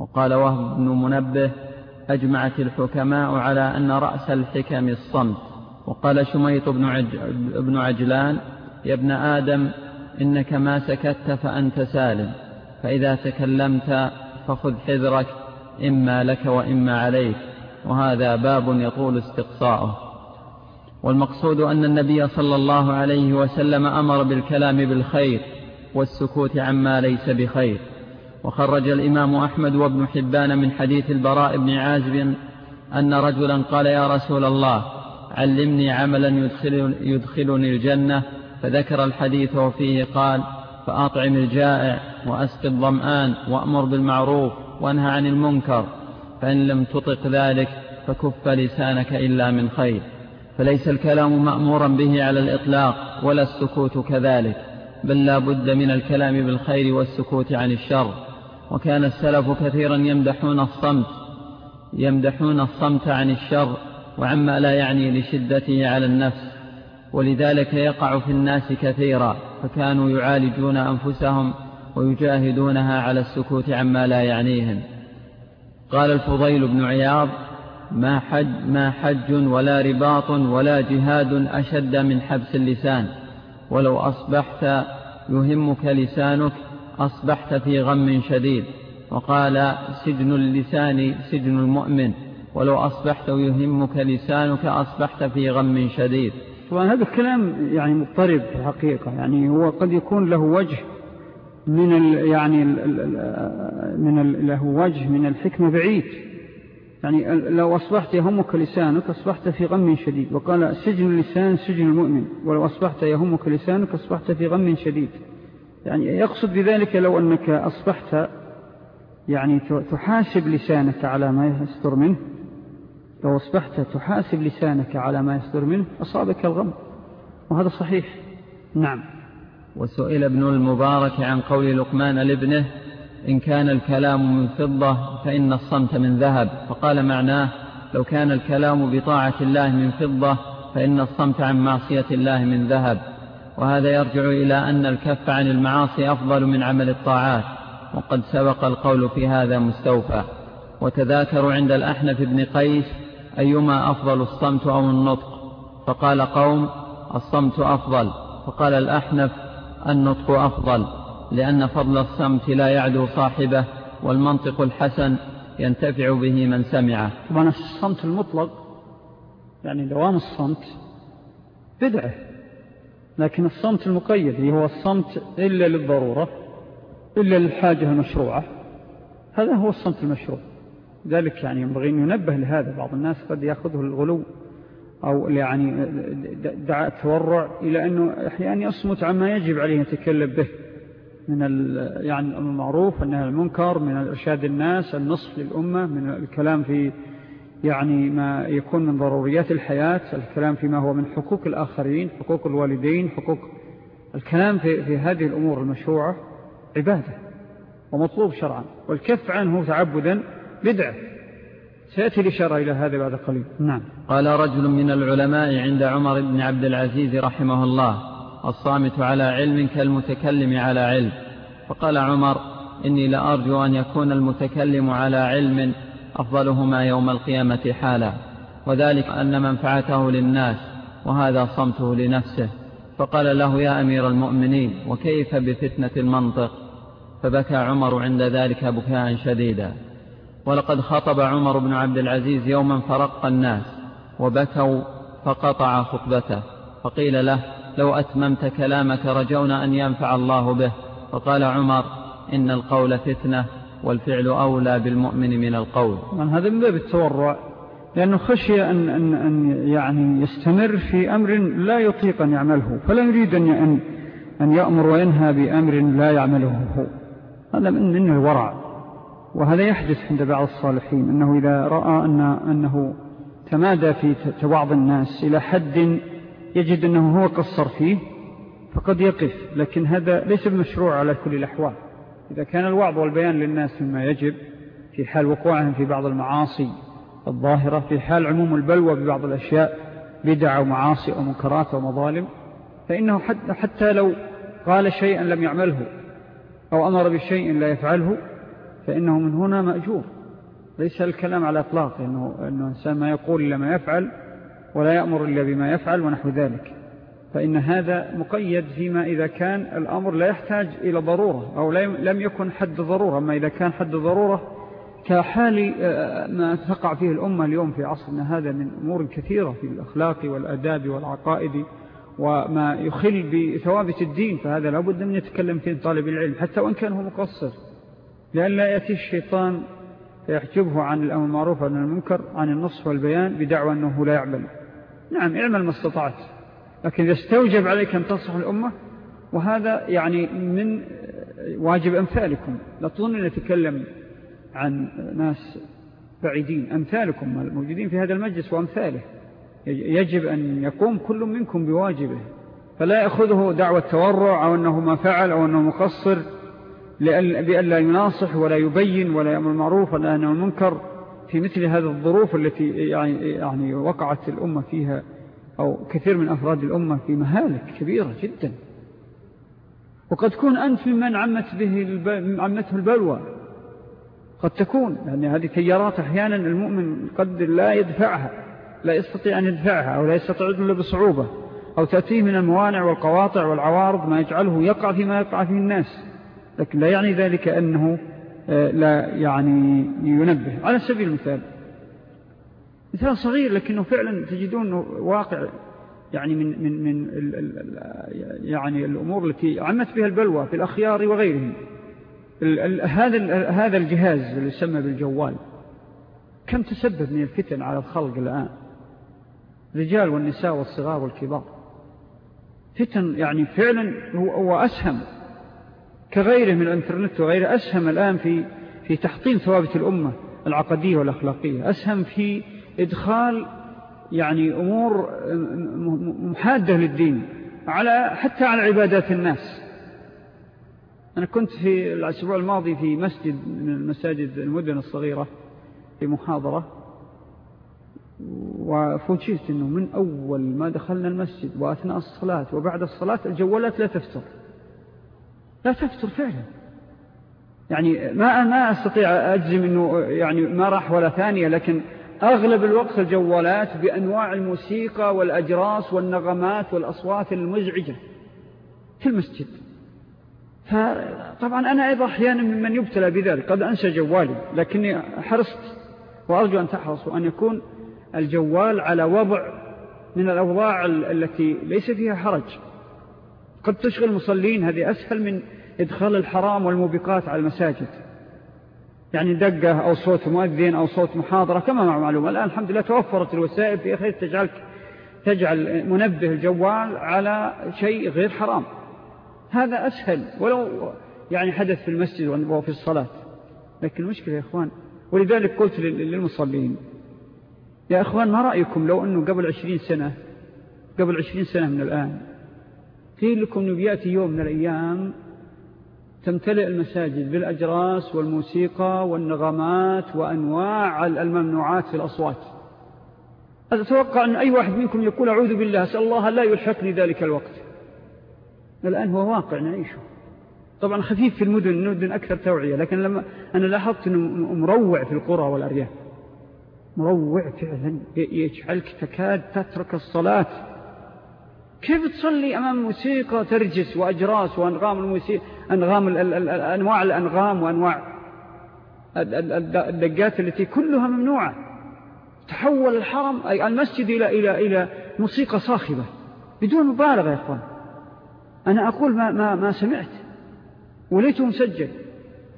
وقال وهب بن منبه أجمعت الحكماء على أن رأس الحكم الصمت. وقال شميط بن, عج بن عجلان يا ابن آدم إنك ما سكت فأنت سالم. فإذا تكلمت فخذ حذرك إما لك وإما عليك. وهذا باب يطول استقصاؤه. والمقصود أن النبي صلى الله عليه وسلم أمر بالكلام بالخير والسكوت عما ليس بخير. وخرج الإمام أحمد وابن حبان من حديث البراء بن عازب أن رجلا قال يا رسول الله علمني عملا يدخل يدخلني الجنة فذكر الحديث وفيه قال فأطعم الجائع وأسق الظمآن وأمر بالمعروف وأنهى عن المنكر فإن لم تطق ذلك فكف لسانك إلا من خير. فليس الكلام مأمورا به على الإطلاق ولا السكوت كذلك بل لا بد من الكلام بالخير والسكوت عن الشر. وكان السلف كثيرا يمدحون الصمت يمدحون الصمت عن الشر وعما لا يعني لشدته على النفس. ولذلك يقع في الناس كثيرا فكانوا يعالجون أنفسهم ويجاهدونها على السكوت عما لا يعنيهم. قال الفضيل بن عياض ما حج, ما حج ولا رباط ولا جهاد أشد من حبس اللسان ولو أصبحت يهمك لسانك أصبحت في غم شديد. وقال سجن اللسان سجن المؤمن. ولو أصبحت يهمك لسانك أصبحت في غم شديد. طبعا هذا الكلام يعني مضطرب في الحقيقة. يعني هو قد يكون له وجه من ال يعني ال من ال له وجه من الحكمة بعيد. يعني لو أصبحت يهمك لسانك أصبحت في غم شديد. وقال سجن اللسان سجن المؤمن. ولو أصبحت يهمك لسانك أصبحت في غم شديد. يعني يقصد بذلك لو أنك أصبحت يعني تحاسب لسانك على ما يستر منه لو أصبحت تحاسب لسانك على ما يصدر منه أصابك الغم وهذا صحيح. نعم. وسئل ابن المبارك عن قول لقمان لابنه إن كان الكلام من فضة فإن الصمت من ذهب. فقال معناه لو كان الكلام بطاعة الله من فضة فإن الصمت عن معصية الله من ذهب. وهذا يرجع إلى أن الكف عن المعاصي أفضل من عمل الطاعات وقد سبق القول في هذا مستوفى. وتذاكروا عند الأحنف بن قيس أيما أفضل الصمت أو النطق. فقال قوم الصمت أفضل. فقال الأحنف النطق أفضل لأن فضل الصمت لا يعدو صاحبه والمنطق الحسن ينتفع به من سمعه. طبعا الصمت المطلق يعني دوام الصمت بدعة. لكن الصمت المقيد هو الصمت إلا للضرورة إلا للحاجة المشروعة هذا هو الصمت المشروع. ذلك يعني ينبغي أن ينبه لهذا بعض الناس قد يأخذه الغلو أو يعني دعاء التورع إلى أنه أحيانا يصمت عما يجب عليه يتكلم به من يعني المعروف أنها المنكر من الإرشاد الناس النصف للأمة من الكلام في يعني ما يكون من ضروريات الحياة الكلام فيما هو من حقوق الآخرين حقوق الوالدين حقوق الكلام في, في هذه الأمور المشروعة عبادة ومطلوب شرعا والكف عنه تعبدا بدعة. سيأتي الإشارة إلى هذا بعد قليل. نعم. قال رجل من العلماء عند عمر بن عبد العزيز رحمه الله الصامت على علم كالمتكلم على علم. فقال عمر إني لأرجو أن يكون المتكلم على علم أفضلهما يوم القيامة حالا وذلك أن منفعته للناس وهذا صمته لنفسه. فقال له يا أمير المؤمنين وكيف بفتنة المنطق؟ فبكى عمر عند ذلك بكاء شديدا. ولقد خطب عمر بن عبد العزيز يوما فرق الناس وبكوا فقطع خطبته. فقيل له لو أتممت كلامك رجونا أن ينفع الله به. فقال عمر إن القول فتنة والفعل أولى بالمؤمن من القول. من هذا من باب التورع لأنه خشي أن, أن, أن يعني يستمر في أمر لا يطيق أن يعمله. فلا يريد أن, أن يأمر وينهى بأمر لا يعمله. هو هذا من الورع. وهذا يحدث عند بعض الصالحين أنه إذا رأى أن أنه تمادى في توعظ الناس إلى حد يجد أنه هو قصر فيه فقد يقف. لكن هذا ليس بمشروع على كل الأحوال. إذا كان الوعظ والبيان للناس مما يجب في حال وقوعهم في بعض المعاصي الظاهرة في حال عموم البلوى ببعض الأشياء بدع ومعاصي أو منكرات ومظالم فإنه حتى لو قال شيئا لم يعمله أو أمر بشيء لا يفعله فإنه من هنا مأجور. ليس الكلام على أطلاق إنه, إنه إنسان ما يقول إلا ما يفعل ولا يأمر إلا بما يفعل ونحو ذلك. فإن هذا مقيد فيما إذا كان الأمر لا يحتاج إلى ضرورة أو لم يكن حد ضرورة. أما إذا كان حد ضرورة كحال آه، ما تقع فيه الأمة اليوم في عصرنا هذا من أمور كثيرة في الأخلاق والأداب والعقائد وما يخل بثوابت الدين فهذا لابد من يتكلم فيه طالب العلم حتى وإن كان هو مقصر. لأن لا يأتي الشيطان فيحجبه عن الأمر المعروف عن المنكر عن النصف والبيان بدعوى أنه لا يعمل. نعم اعمل ما استطعت. لكن يستوجب عليك أن تصح الأمة وهذا يعني من واجب أمثالكم. لا تظن أن نتكلم عن ناس بعيدين أمثالكم الموجودين في هذا المجلس وأمثاله. يجب أن يقوم كل منكم بواجبه فلا يأخذه دعوة تورع أو أنه ما فعل أو أنه مقصر بأن لا يناصح ولا يبين ولا يأمر المعروف ولا ينهى المنكر في مثل هذه الظروف التي يعني, يعني وقعت الأمة فيها. أو كثير من أفراد الأمة في مهالك كبيرة جدا. وقد تكون أنت ممن عمت به عمته البلوى. قد تكون يعني هذه تيارات أحيانا المؤمن قد لا يدفعها لا يستطيع أن يدفعها أو لا يستطيع إلا بصعوبة أو تأتيه من الموانع والقواطع والعوارض ما يجعله يقع فيما يقع فيه الناس. لكن لا يعني ذلك أنه آه، لا يعني ينبه. على سبيل المثال مثال صغير لكنه فعلا تجدون واقع يعني من من من ال ال يعني الأمور التي عمت بها البلوى في الأخيار وغيرهم. هذا هذا الجهاز اللي يسمى بالجوال كم تسبب من الفتن على الخلق الآن؟ الرجال والنساء والصغار والكبار. فتن يعني فعلا هو أسهم كغيره من الإنترنت وغيره أسهم الآن في في تحطيم ثوابت الأمة العقدية والأخلاقية أسهم في إدخال يعني أمور محادة للدين على حتى على عبادات الناس. أنا كنت في الأسبوع الماضي في مسجد من المساجد المدن الصغيرة في محاضرة وفوجئت أنه من أول ما دخلنا المسجد وأثناء الصلاة وبعد الصلاة الجوالات لا تفتر. لا تفتر فعلا. يعني ما ما أستطيع أجزم أنه يعني ما راح ولا ثانية لكن أغلب الوقت الجوالات بأنواع الموسيقى والأجراس والنغمات والأصوات المزعجة في المسجد. فطبعا أنا أيضا أحيانا ممن يبتلى بذلك. قد أنسى جوالي لكني حرصت وأرجو أن تحرصوا أن يكون الجوال على وضع من الأوضاع التي ليس فيها حرج. قد تشغل المصلين هذه أسهل من إدخال الحرام والموبقات على المساجد. يعني دقة أو صوت مؤذن أو صوت محاضرة كما مع معلومة الآن الحمد لله توفرت الوسائل في أخير تجعلك تجعل منبه الجوال على شيء غير حرام. هذا أسهل. ولو يعني حدث في المسجد وفي الصلاة. لكن المشكلة يا إخوان ولذلك قلت للمصلين يا إخوان ما رأيكم لو أنه قبل عشرين سنة قبل عشرين سنة من الآن قيل لكم أنه يوم من الأيام تمتلئ المساجد بالأجراس والموسيقى والنغمات وأنواع الممنوعات في الأصوات. أتوقع أن أي واحد منكم يقول أعوذ بالله أسأل الله لا يلحقني ذلك الوقت. الآن هو واقع نعيشه. طبعا خفيف في المدن المدن أكثر توعية لكن لما أنا لاحظت أنه مروع في القرى والأرياف. مروع فعلا يجعلك تكاد تترك الصلاة. كيف تصلي أمام موسيقى ترجس وأجراس وأنغام الموسيقى أنغام أنواع الأنغام وأنواع الدقات التي كلها ممنوعة. تحول الحرم أي المسجد إلى, إلى, إلى موسيقى صاخبة بدون مبالغة يا أخوان. أنا أقول ما, ما, ما سمعت وليته مسجل.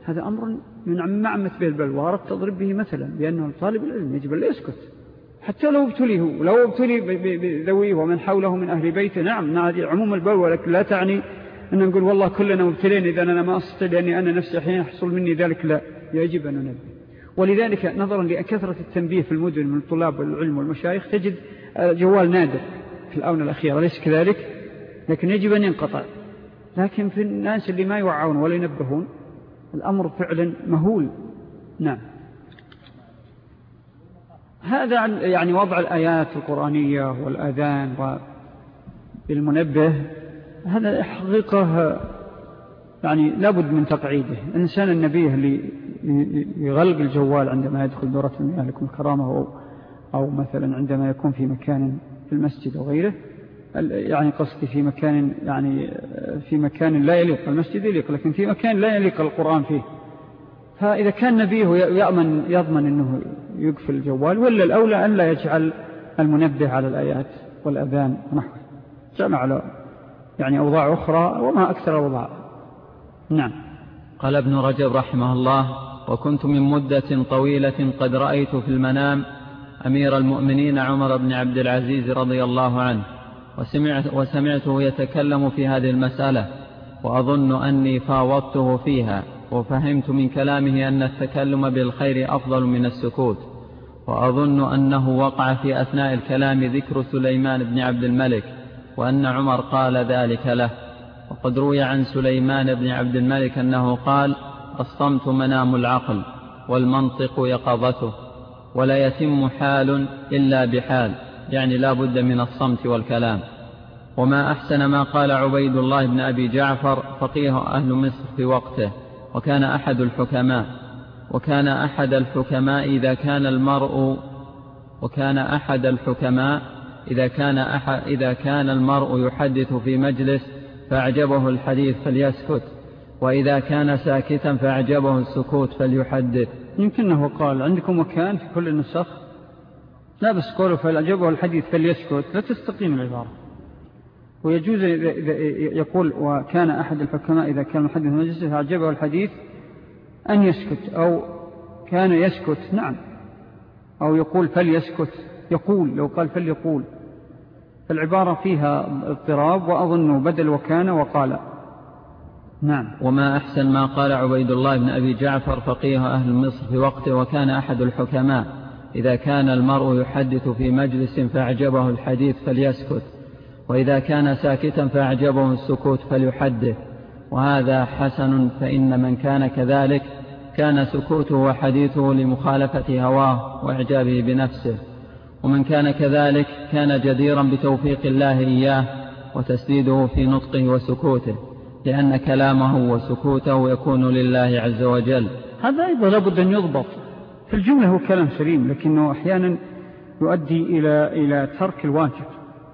هذا أمر من معمة به البلوارة تضرب به مثلا بأنه طالب العلم يجب أن يسكت. حتى لو ابتليه لو ابتلي بذويه ومن حوله من أهل بيته نعم نادي عموم البلوى لكن لا تعني أن نقول والله كلنا مبتلين إذا أنا ما أستطيع لأني أنا نفسي حين يحصل مني ذلك لا يجب أن ننبه ولذلك نظرا لكثرة التنبيه في المدن من طلاب العلم والمشايخ تجد جوال نادر في الآونة الأخيرة ليس كذلك؟ لكن يجب أن ينقطع. لكن في الناس اللي ما يوعون ولا ينبهون الأمر فعلا مهول. نعم. هذا يعني وضع الآيات القرآنية والأذان بالمنبه هذا حقيقة يعني لابد من تقعيده. الإنسان النبيه اللي يغلق الجوال عندما يدخل دورة المياه لكم الكرامة أو, أو مثلا عندما يكون في مكان في المسجد وغيره يعني قصدي في مكان يعني في مكان لا يليق المسجد يليق لكن في مكان لا يليق القرآن فيه. فإذا كان نبيه يأمن يضمن أنه يقفل الجوال ولا الأولى أن لا يجعل المنبه على الآيات والأذان ونحوه جمع على يعني أوضاع أخرى وما أكثر أوضاع. نعم. قال ابن رجب رحمه الله وكنت من مدة طويلة قد رأيت في المنام أمير المؤمنين عمر بن عبد العزيز رضي الله عنه وسمعت وسمعته يتكلم في هذه المسألة وأظن أني فاوضته فيها. وفهمت من كلامه أن التكلم بالخير أفضل من السكوت وأظن أنه وقع في أثناء الكلام ذكر سليمان بن عبد الملك وأن عمر قال ذلك له وقد روي عن سليمان بن عبد الملك أنه قال الصمت منام العقل والمنطق يقظته ولا يتم حال إلا بحال يعني لا بد من الصمت والكلام. وما أحسن ما قال عبيد الله بن أبي جعفر فقيه أهل مصر في وقته. وكان أحد الحكماء وكان أحد الحكماء إذا كان المرء وكان أحد الحكماء إذا كان, أحد إذا كان المرء يحدث في مجلس فأعجبه الحديث فليسكت وإذا كان ساكتا فأعجبه السكوت فليحدث. يمكنه قال عندكم مكان في كل النسخ لا بس قوله فأعجبه الحديث فليسكت لا تستقيم العبارة. ويجوز إذا يقول وكان أحد الحكماء إذا كان محدث مجلس فأعجبه الحديث أن يسكت أو كان يسكت نعم. أو يقول فليسكت يقول لو قال فليقول. فالعبارة فيها اضطراب وأظنه بدل وكان وقال. نعم. وما أحسن ما قال عبيد الله بن أبي جعفر فقيه أهل مصر في وقته وكان أحد الحكماء. إذا كان المرء يحدث في مجلس فأعجبه الحديث فليسكت. وإذا كان ساكتا فأعجبه السكوت فليحدث. وهذا حسن فإن من كان كذلك كان سكوته وحديثه لمخالفة هواه وإعجابه بنفسه. ومن كان كذلك كان جديرا بتوفيق الله إياه وتسديده في نطقه وسكوته لأن كلامه وسكوته يكون لله عز وجل. هذا أيضا لابد أن يضبط. في الجملة هو كلام سليم لكنه أحيانا يؤدي إلى, إلى ترك الواجب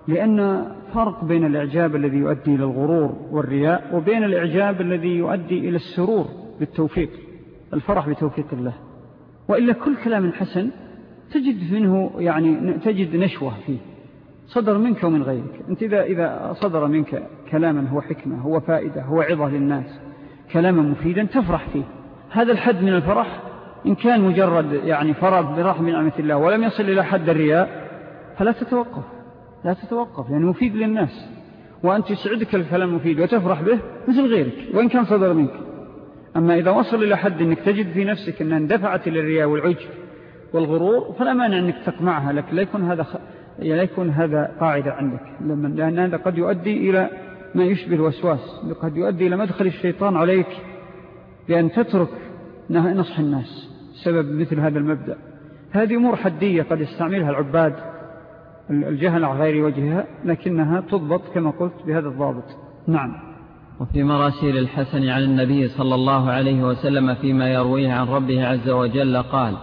لأن فرق بين الإعجاب الذي يؤدي إلى الغرور والرياء وبين الإعجاب الذي يؤدي إلى السرور بالتوفيق الفرح بتوفيق الله. وإلا كل كلام حسن تجد منه يعني تجد نشوة فيه. صدر منك ومن غيرك. أنت إذا, إذا صدر منك كلاما هو حكمة هو فائدة هو عظة للناس كلاما مفيدا تفرح فيه. هذا الحد من الفرح إن كان مجرد يعني فرح برحم نعمة الله ولم يصل إلى حد الرياء فلا تتوقف. لا تتوقف يعني مفيد للناس. وأنت يسعدك الكلام مفيد وتفرح به مثل غيرك وإن كان صدر منك. أما إذا وصل إلى حد أنك تجد في نفسك أنها اندفعت إلى الرياء والعجب والغرور فلا مانع أنك تقمعها لك لا يكون هذا, خ... لا يكون هذا قاعدة عندك. لأن هذا قد يؤدي إلى ما يشبه الوسواس قد يؤدي إلى مدخل الشيطان عليك لأن تترك نصح الناس سبب مثل هذا المبدأ. هذه أمور حدية قد يستعملها العباد الجهل على غير وجهها لكنها تضبط كما قلت بهذا الضابط. نعم. وفي مراسيل الحسن عن النبي صلى الله عليه وسلم فيما يرويه عن ربه عز وجل قال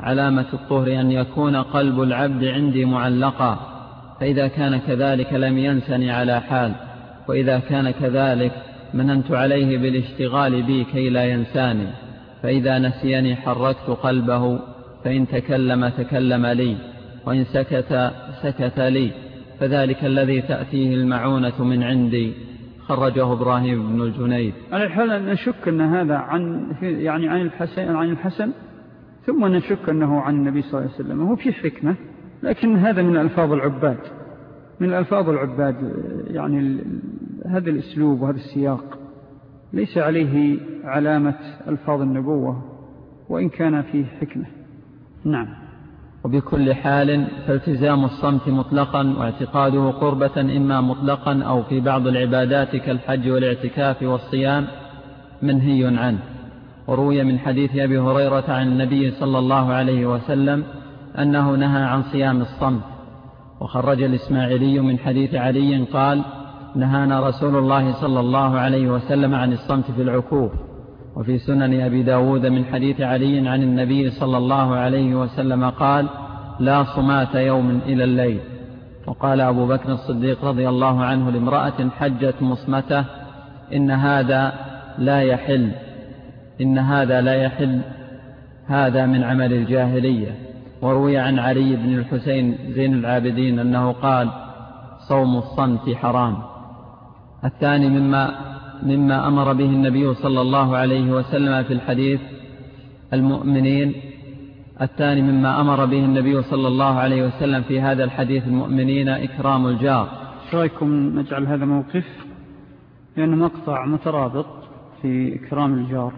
علامة الطهر أن يكون قلب العبد عندي معلقا فإذا كان كذلك لم ينسني على حال وإذا كان كذلك مننت عليه بالاشتغال بي كي لا ينساني فإذا نسيني حركت قلبه فإن تكلم تكلم لي وإن سكت سكت لي فذلك الذي تأتيه المعونة من عندي خرجه إبراهيم بن الجنيد. على الحال نشك أن هذا عن يعني عن الحسن عن الحسن ثم نشك أنه عن النبي صلى الله عليه وسلم. هو في حكمة لكن هذا من ألفاظ العباد من ألفاظ العباد يعني هذا الأسلوب وهذا السياق. ليس عليه علامة ألفاظ النبوة وإن كان فيه حكمة. نعم. وبكل حال فالتزام الصمت مطلقا واعتقاده قربة إما مطلقا أو في بعض العبادات كالحج والاعتكاف والصيام منهي عنه. وروي من حديث أبي هريرة عن النبي صلى الله عليه وسلم أنه نهى عن صيام الصمت. وخرج الإسماعيلي من حديث علي قال نهانا رسول الله صلى الله عليه وسلم عن الصمت في العكوف. وفي سنن أبي داود من حديث علي عن النبي صلى الله عليه وسلم قال لا صمات يوم إلى الليل. وقال أبو بكر الصديق رضي الله عنه لامرأة حجت مصمتة إن هذا لا يحل إن هذا لا يحل هذا من عمل الجاهلية. وروي عن علي بن الحسين زين العابدين أنه قال صوم الصمت حرام. الثاني مما مما أمر به النبي صلى الله عليه وسلم في الحديث المؤمنين. الثاني مما أمر به النبي صلى الله عليه وسلم في هذا الحديث المؤمنين إكرام الجار. رأيكم نجعل هذا موقف؟ لأنه مقطع مترابط في إكرام الجار.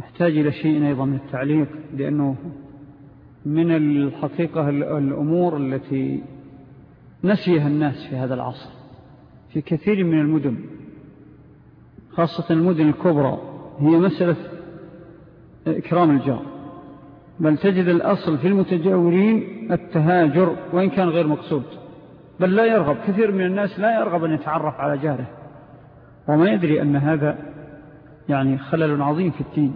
يحتاج إلى شيء أيضا من التعليق لأنه من الحقيقة الأمور التي نسيها الناس في هذا العصر في كثير من المدن. خاصة المدن الكبرى هي مسألة إكرام الجار. بل تجد الأصل في المتجاورين التهاجر وإن كان غير مقصود. بل لا يرغب كثير من الناس لا يرغب أن يتعرف على جاره. وما يدري أن هذا يعني خلل عظيم في الدين.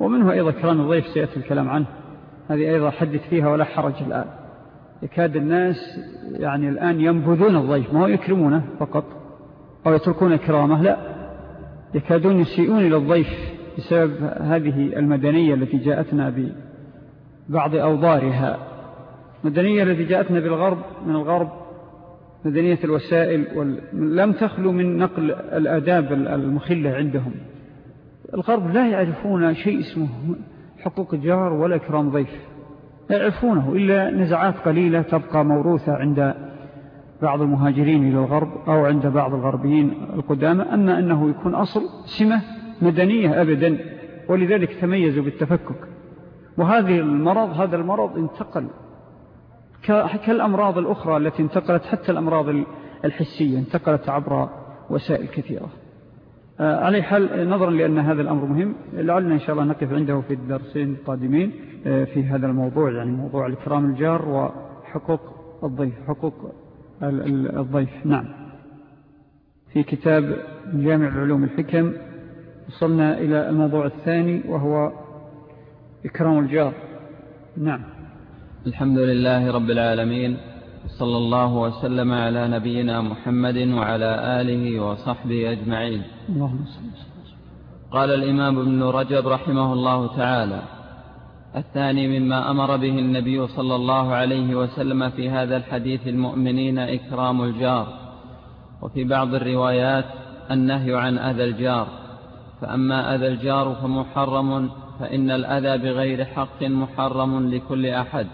ومنه أيضا كرام الضيف سيأتي الكلام عنه. هذه أيضا حدث فيها ولا حرج الآن. يكاد الناس يعني الآن ينبذون الضيف ما هو يكرمونه فقط أو يتركون إكرامه؟ لا. يكادون يسيئون إلى الضيف بسبب هذه المدنية التي جاءتنا ببعض أوضارها. المدنية التي جاءتنا بالغرب من الغرب مدنية الوسائل لم تخلو من نقل الأداب المخلة عندهم. الغرب لا يعرفون شيء اسمه حقوق جار ولا إكرام ضيف. لا يعرفونه إلا نزعات قليلة تبقى موروثة عند بعض المهاجرين إلى الغرب أو عند بعض الغربيين القدامى أما أنه يكون أصل سمة مدنية أبدا ولذلك تميزوا بالتفكك. وهذه المرض هذا المرض انتقل كالأمراض الأخرى التي انتقلت حتى الأمراض الحسية انتقلت عبر وسائل كثيرة. آه، علي حال نظرا لأن هذا الأمر مهم لعلنا إن شاء الله نقف عنده في الدرسين القادمين آه، في هذا الموضوع يعني موضوع الكرام الجار وحقوق الضيف حقوق الضيف. نعم. في كتاب جامع العلوم الحكم وصلنا إلى الموضوع الثاني وهو إكرام الجار. نعم. الحمد لله رب العالمين صلى الله وسلم على نبينا محمد وعلى آله وصحبه أجمعين. قال الإمام ابن رجب رحمه الله تعالى الثاني مما أمر به النبي صلى الله عليه وسلم في هذا الحديث المؤمنين إكرام الجار. وفي بعض الروايات النهي عن أذى الجار. فأما أذى الجار فمحرم فإن الأذى بغير حق محرم لكل أحد.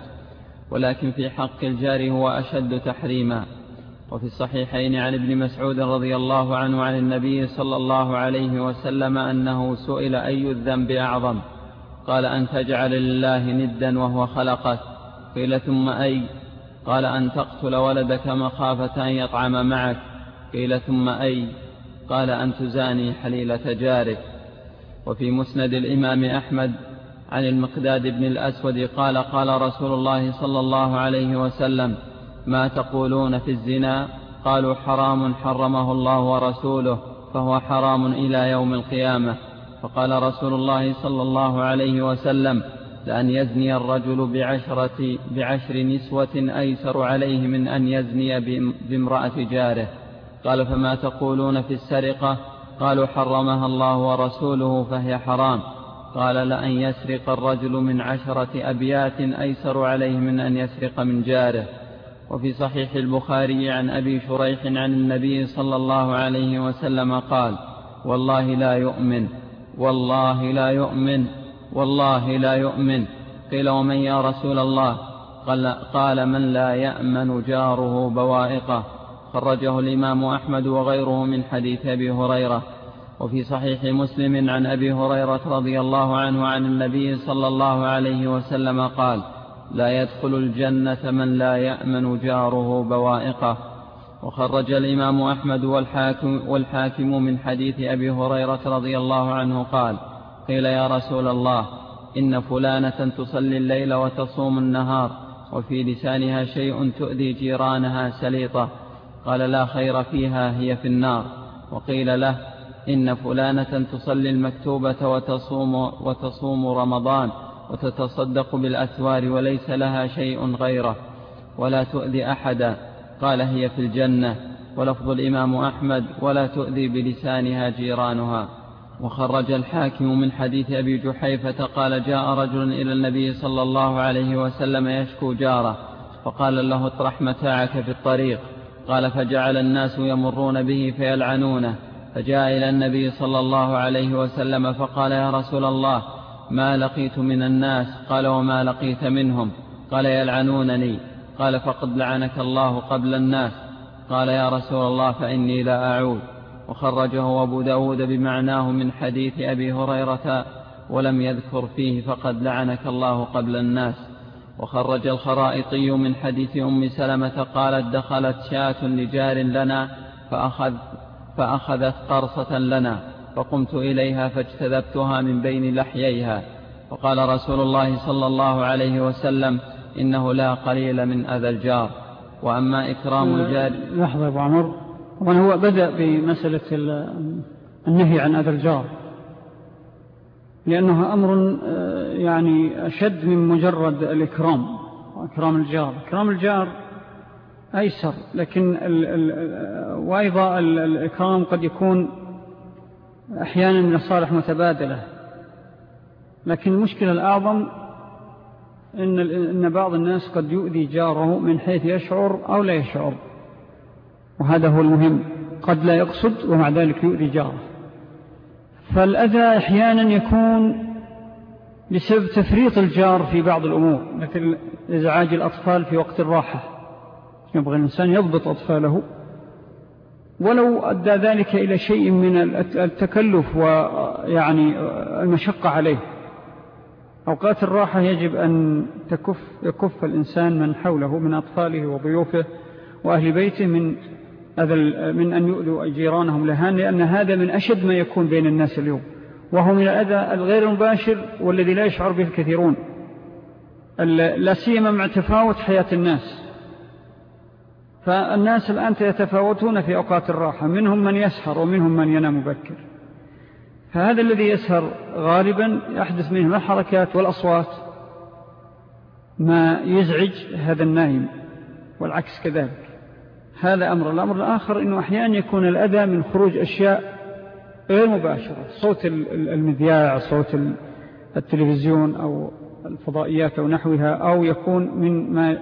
ولكن في حق الجار هو أشد تحريما. وفي الصحيحين عن ابن مسعود رضي الله عنه عن النبي صلى الله عليه وسلم أنه سئل أي الذنب أعظم؟ قال أن تجعل لله ندا وهو خلقك. قيل ثم أي؟ قال أن تقتل ولدك مخافة أن يطعم معك. قيل ثم أي؟ قال أن تزاني حليلة جارك وفي مسند الإمام أحمد عن المقداد بن الأسود قال قال رسول الله صلى الله عليه وسلم ما تقولون في الزنا؟ قالوا حرام حرمه الله ورسوله فهو حرام إلى يوم القيامة. فقال رسول الله صلى الله عليه وسلم لأن يزني الرجل بعشرة بعشر نسوة أيسر عليه من أن يزني بامرأة جاره. قال فما تقولون في السرقة؟ قالوا حرمها الله ورسوله فهي حرام. قال لأن يسرق الرجل من عشرة أبيات أيسر عليه من أن يسرق من جاره. وفي صحيح البخاري عن أبي شريح عن النبي صلى الله عليه وسلم قال والله لا يؤمن. والله لا يؤمن والله لا يؤمن. قيل ومن يا رسول الله؟ قال, قال من لا يأمن جاره بوائقه. خرجه الإمام أحمد وغيره من حديث أبي هريرة. وفي صحيح مسلم عن أبي هريرة رضي الله عنه عن النبي صلى الله عليه وسلم قال لا يدخل الجنة من لا يأمن جاره بوائقه. وخرج الإمام أحمد والحاكم, والحاكم من حديث أبي هريرة رضي الله عنه قال قيل يا رسول الله إن فلانة تصلي الليل وتصوم النهار وفي لسانها شيء تؤذي جيرانها سليطة. قال لا خير فيها هي في النار. وقيل له إن فلانة تصلي المكتوبة وتصوم, وتصوم رمضان وتتصدق بالأثوار وليس لها شيء غيره ولا تؤذي أحدا. قال هي في الجنة ولفظ الإمام أحمد ولا تؤذي بلسانها جيرانها. وخرج الحاكم من حديث أبي جحيفة قال جاء رجل إلى النبي صلى الله عليه وسلم يشكو جاره فقال له اطرح متاعك في الطريق. قال فجعل الناس يمرون به فيلعنونه. فجاء إلى النبي صلى الله عليه وسلم فقال يا رسول الله ما لقيت من الناس؟ قال وما لقيت منهم؟ قال يلعنونني. قال فقد لعنك الله قبل الناس. قال يا رسول الله فإني لا أعود. وخرجه أبو داود بمعناه من حديث أبي هريرة ولم يذكر فيه فقد لعنك الله قبل الناس. وخرج الخرائطي من حديث أم سلمة قالت دخلت شاة لجار لنا فأخذ فأخذت قرصة لنا فقمت إليها فاجتذبتها من بين لحييها. وقال رسول الله صلى الله عليه وسلم إنه لا قليل من أذى الجار. وأما إكرام الجار لحظة أبو عمر. طبعا هو بدأ بمسألة النهي عن أذى الجار. لأنه أمر أه، يعني أشد من مجرد الإكرام إكرام الجار. إكرام الجار أيسر لكن وأيضا الإكرام قد يكون أحيانا من الصالح متبادلة. لكن المشكلة الأعظم إن, إن بعض الناس قد يؤذي جاره من حيث يشعر أو لا يشعر. وهذا هو المهم. قد لا يقصد ومع ذلك يؤذي جاره. فالأذى أحيانا يكون بسبب تفريط الجار في بعض الأمور مثل إزعاج الأطفال في وقت الراحة. يبغى الإنسان يضبط أطفاله. ولو أدى ذلك إلى شيء من التكلف ويعني المشقة عليه. أوقات الراحة يجب أن تكف يكف الإنسان من حوله من أطفاله وضيوفه وأهل بيته من من أن يؤذوا جيرانهم لهان لأن هذا من أشد ما يكون بين الناس اليوم. وهو من الأذى الغير المباشر والذي لا يشعر به الكثيرون. لا سيما مع تفاوت حياة الناس. فالناس الآن يتفاوتون في أوقات الراحة منهم من يسهر ومنهم من ينام مبكر. فهذا الذي يسهر غالبا يحدث منه الحركات والأصوات ما يزعج هذا النايم والعكس كذلك. هذا أمر. الأمر الآخر أنه أحيانا يكون الأذى من خروج أشياء غير مباشرة صوت المذياع صوت التلفزيون أو الفضائيات أو نحوها أو يكون من ما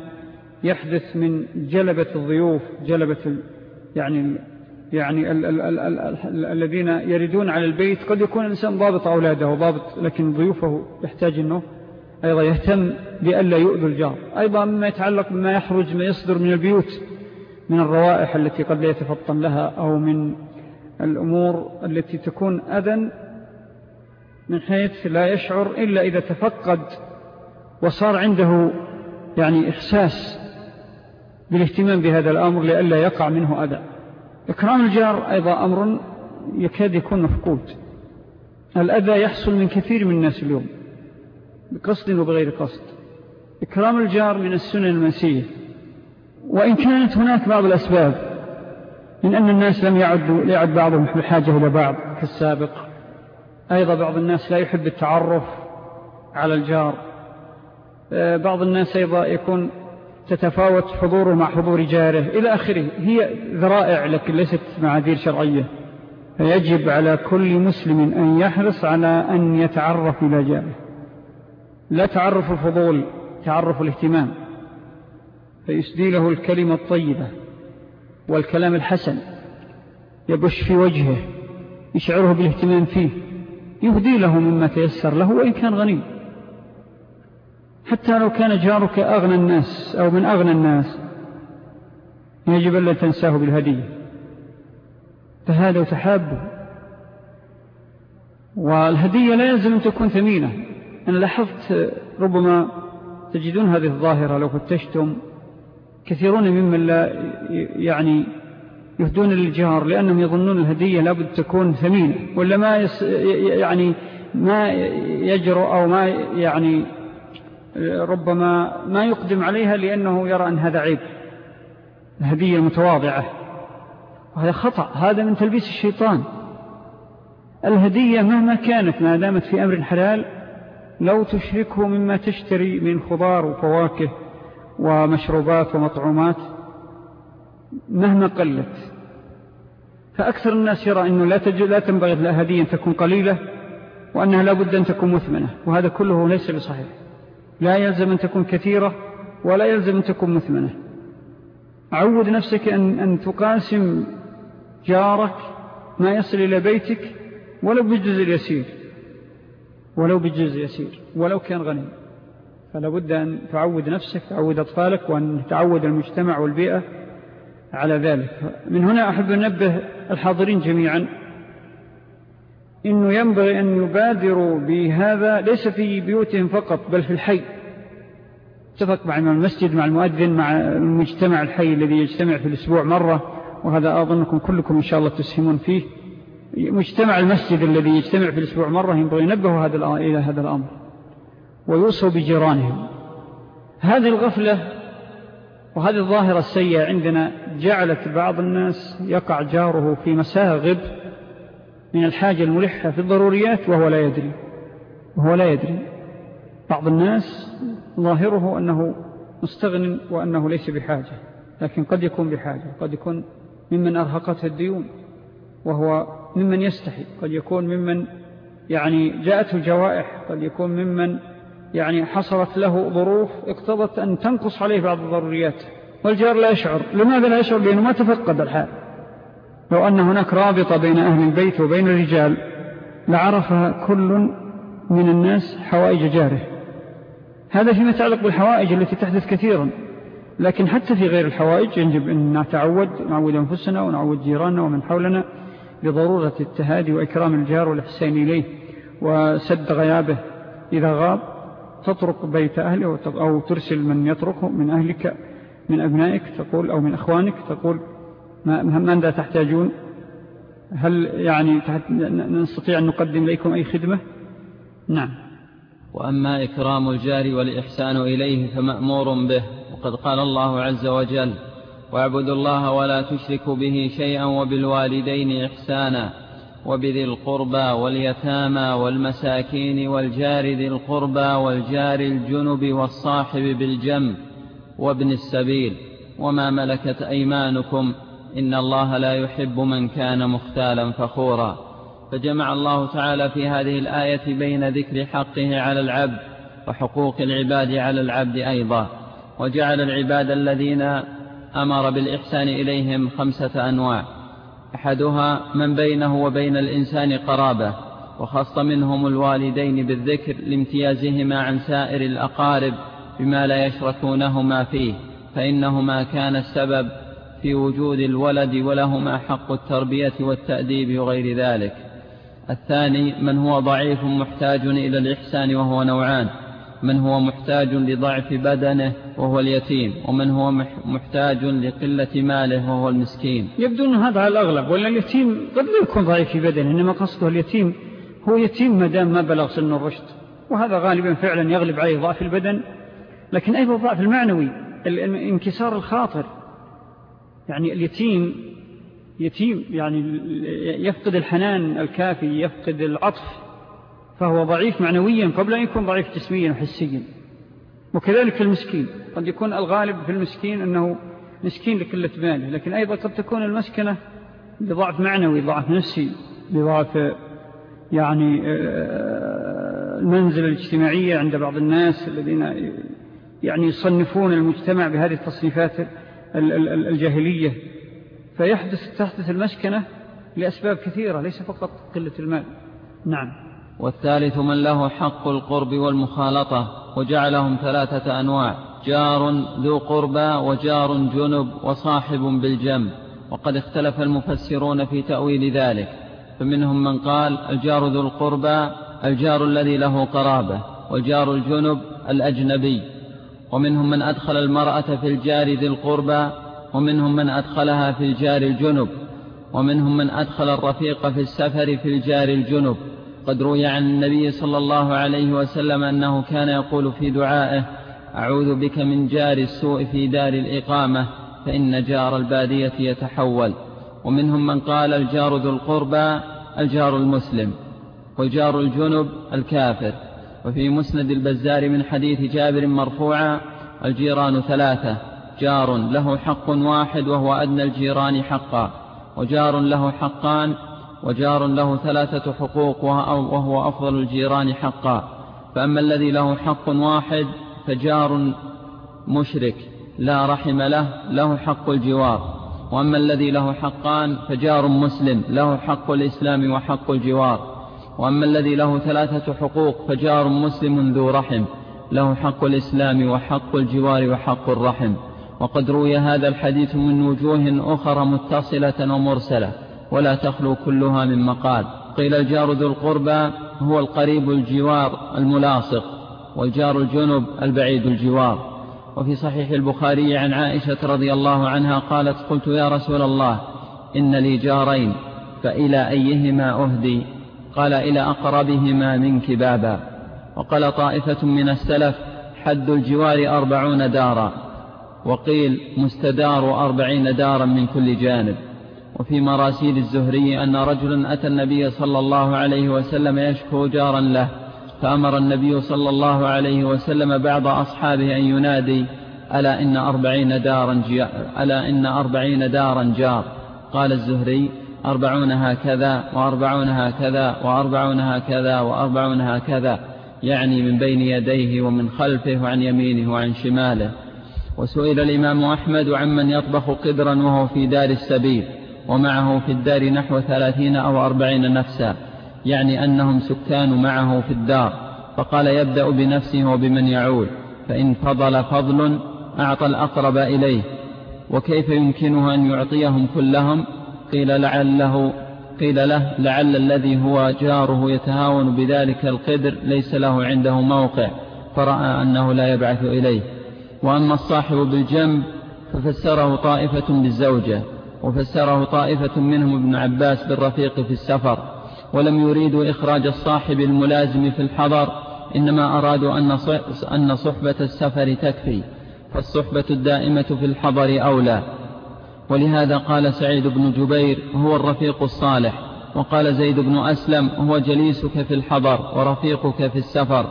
يحدث من جلبة الضيوف جلبة يعني يعني ال ال ال ال ال الذين يردون على البيت قد يكون الإنسان ضابط أولاده وضابط لكن ضيوفه يحتاج أنه أيضا يهتم بألا يؤذوا الجار. أيضا مما يتعلق بما يخرج ما يصدر من البيوت من الروائح التي قد لا يتفطن لها أو من الأمور التي تكون أذن من حيث لا يشعر إلا إذا تفقد وصار عنده يعني إحساس بالاهتمام بهذا الأمر لألا يقع منه أذى. إكرام الجار أيضا أمر يكاد يكون مفقود. الأذى يحصل من كثير من الناس اليوم بقصد وبغير قصد. إكرام الجار من السنة المنسية وإن كانت هناك بعض الأسباب من أن الناس لم يعدوا ليعد بعضهم بحاجة إلى بعض كالسابق. أيضا بعض الناس لا يحب التعرف على الجار. آه، بعض الناس أيضا يكون تتفاوت حضوره مع حضور جاره إلى آخره. هي ذرائع لكن ليست معاذير شرعية. فيجب على كل مسلم أن يحرص على أن يتعرف إلى جاره. لا تعرف الفضول تعرف الاهتمام. فيسدي له الكلمة الطيبة والكلام الحسن. يبش في وجهه يشعره بالاهتمام فيه. يهدي له مما تيسر له وإن كان غني. حتى لو كان جارك أغنى الناس أو من أغنى الناس يجب أن لا تنساه بالهدية. فهذا وتحابه والهدية لا يلزم أن تكون ثمينة. أنا لاحظت ربما تجدون هذه الظاهرة لو فتشتم. كثيرون ممن لا يعني يهدون للجار لأنهم يظنون الهدية لابد تكون ثمينة ولا ما يعني ما يجرؤ أو ما يعني ربما ما يقدم عليها لأنه يرى أن هذا عيب الهدية المتواضعة وهذا خطأ هذا من تلبيس الشيطان. الهدية مهما كانت ما دامت في أمر حلال لو تشركه مما تشتري من خضار وفواكه ومشروبات ومطعومات مهما قلت. فأكثر الناس يرى أنه لا, لا تنبغي الهدية أن تكون قليلة وأنها لا بد أن تكون مثمنة وهذا كله ليس بصحيح. لا يلزم أن تكون كثيرة ولا يلزم أن تكون مثمنة. عود نفسك أن, أن تقاسم جارك ما يصل إلى بيتك ولو بالجزء اليسير ولو بالجزء اليسير ولو كان غني. فلا بد أن تعود نفسك تعود أطفالك وأن تعود المجتمع والبيئة على ذلك. من هنا أحب أنبه الحاضرين جميعا إنه ينبغي أن يبادروا بهذا ليس في بيوتهم فقط بل في الحي. اتفق مع المسجد مع المؤذن مع المجتمع الحي الذي يجتمع في الأسبوع مرة وهذا أظنكم كلكم إن شاء الله تسهمون فيه. مجتمع المسجد الذي يجتمع في الأسبوع مرة ينبغي ينبهوا هذا إلى هذا الأمر ويوصوا بجيرانهم. هذه الغفلة وهذه الظاهرة السيئة عندنا جعلت بعض الناس يقع جاره في مساغب من الحاجة الملحة في الضروريات وهو لا يدري. وهو لا يدري. بعض الناس ظاهره أنه مستغن وأنه ليس بحاجة لكن قد يكون بحاجة قد يكون ممن أرهقته الديون وهو ممن يستحي قد يكون ممن يعني جاءته الجوائح قد يكون ممن يعني حصلت له ظروف اقتضت أن تنقص عليه بعض الضروريات والجار لا يشعر. لماذا لا يشعر؟ لأنه ما تفقد الحال. لو أن هناك رابطة بين أهل البيت وبين الرجال لعرفها كل من الناس حوائج جاره. هذا فيما يتعلق بالحوائج التي تحدث كثيرا. لكن حتى في غير الحوائج يجب أن نتعود نعود أنفسنا ونعود جيراننا ومن حولنا بضرورة التهادي وإكرام الجار والإحسان إليه وسد غيابه. إذا غاب تترك بيت أهله أو ترسل من يتركه من أهلك من أبنائك تقول أو من أخوانك تقول ماذا تحتاجون؟ هل يعني نستطيع أن نقدم لكم أي خدمة؟ نعم. وأما إكرام الجار والإحسان إليه فمأمور به وقد قال الله عز وجل واعبدوا الله ولا تشركوا به شيئا وبالوالدين إحسانا وبذي القربى واليتامى والمساكين والجار ذي القربى والجار الجنب والصاحب بالجنب وابن السبيل وما ملكت أيمانكم إن الله لا يحب من كان مختالا فخورا. فجمع الله تعالى في هذه الآية بين ذكر حقه على العبد وحقوق العباد على العبد أيضا. وجعل العباد الذين أمر بالإحسان إليهم خمسة أنواع. أحدها من بينه وبين الإنسان قرابة وخص منهم الوالدين بالذكر لامتيازهما عن سائر الأقارب بما لا يشركونهما فيه فإنهما كان السبب في وجود الولد ولهما حق التربية والتأديب وغير ذلك. الثاني من هو ضعيف محتاج إلى الإحسان وهو نوعان. من هو محتاج لضعف بدنه وهو اليتيم ومن هو محتاج لقلة ماله وهو المسكين. يبدو أن هذا على الأغلب ولا اليتيم قد لا يكون ضعيف في بدنه إنما قصده اليتيم. هو يتيم ما دام ما بلغ سن الرشد وهذا غالبا فعلا يغلب عليه ضعف البدن. لكن أيضا ضعف المعنوي انكسار الخاطر. يعني اليتيم يتيم يعني يفقد الحنان الكافي يفقد العطف فهو ضعيف معنويا قبل أن يكون ضعيف جسميا وحسيا. وكذلك المسكين قد يكون الغالب في المسكين أنه مسكين لكلة ماله لكن أيضا قد تكون المسكنة بضعف معنوي ضعف نفسي بضعف يعني آه، المنزل الاجتماعية عند بعض الناس الذين يعني يصنفون المجتمع بهذه التصنيفات. الجاهلية. فيحدث تحدث المسكنة لأسباب كثيرة ليس فقط قلة المال. نعم. والثالث من له حق القرب والمخالطة وجعلهم ثلاثة أنواع جار ذو قربى وجار جنب وصاحب بالجنب. وقد اختلف المفسرون في تأويل ذلك. فمنهم من قال الجار ذو القربى الجار الذي له قرابة والجار الجنب الأجنبي. ومنهم من أدخل المرأة في الجار ذي القربى ومنهم من أدخلها في الجار الجنب ومنهم من أدخل الرفيق في السفر في الجار الجنب. قد روي عن النبي صلى الله عليه وسلم أنه كان يقول في دعائه أعوذ بك من جار السوء في دار الإقامة فإن جار البادية يتحول. ومنهم من قال الجار ذو القربى الجار المسلم وجار الجنب الكافر. وفي مسند البزار من حديث جابر مرفوعا الجيران ثلاثة جار له حق واحد وهو أدنى الجيران حقا وجار له حقان وجار له ثلاثة حقوق وهو أفضل الجيران حقا فأما الذي له حق واحد فجار مشرك لا رحم له له حق الجوار وأما الذي له حقان فجار مسلم له حق الإسلام وحق الجوار. وأما الذي له ثلاثة حقوق فجار مسلم ذو رحم له حق الإسلام وحق الجوار وحق الرحم. وقد روي هذا الحديث من وجوه أخرى متصلة ومرسلة ولا تخلو كلها من مقال قيل الجار ذو القربى هو القريب الجوار الملاصق والجار الجنب البعيد الجوار. وفي صحيح البخاري عن عائشة رضي الله عنها قالت قلت يا رسول الله إن لي جارين فإلى أيهما أهدي؟ قال إلى أقربهما منك بابا وقال طائفة من السلف حد الجوار أربعون دارا. وقيل مستدار أربعين دارا من كل جانب. وفي مراسيل الزهري أن رجلا أتى النبي صلى الله عليه وسلم يشكو جارا له. فأمر النبي صلى الله عليه وسلم بعض أصحابه أن ينادي ألا إن أربعين دارا, ألا إن أربعين دارا جار. قال الزهري أربعون هكذا وأربعون هكذا وأربعون هكذا وأربعون هكذا يعني من بين يديه ومن خلفه وعن يمينه وعن شماله. وسئل الإمام أحمد عمن يطبخ قدرا وهو في دار السبيل ومعه في الدار نحو ثلاثين أو أربعين نفسا يعني أنهم سكان معه في الدار. فقال يبدأ بنفسه وبمن يعول فإن فضل فضل أعطى الأقرب إليه. وكيف يمكنه أن يعطيهم كلهم؟ قيل لعله قيل له لعل الذي هو جاره يتهاون بذلك القدر ليس له عنده موقع فرأى أنه لا يبعث إليه. وأما الصاحب بالجنب ففسره طائفة بالزوجة وفسره طائفة منهم ابن عباس بالرفيق في السفر. ولم يريدوا إخراج الصاحب الملازم في الحضر إنما أرادوا أن صحبة السفر تكفي فالصحبة الدائمة في الحضر أولى. ولهذا قال سعيد بن جبير هو الرفيق الصالح وقال زيد بن أسلم هو جليسك في الحضر ورفيقك في السفر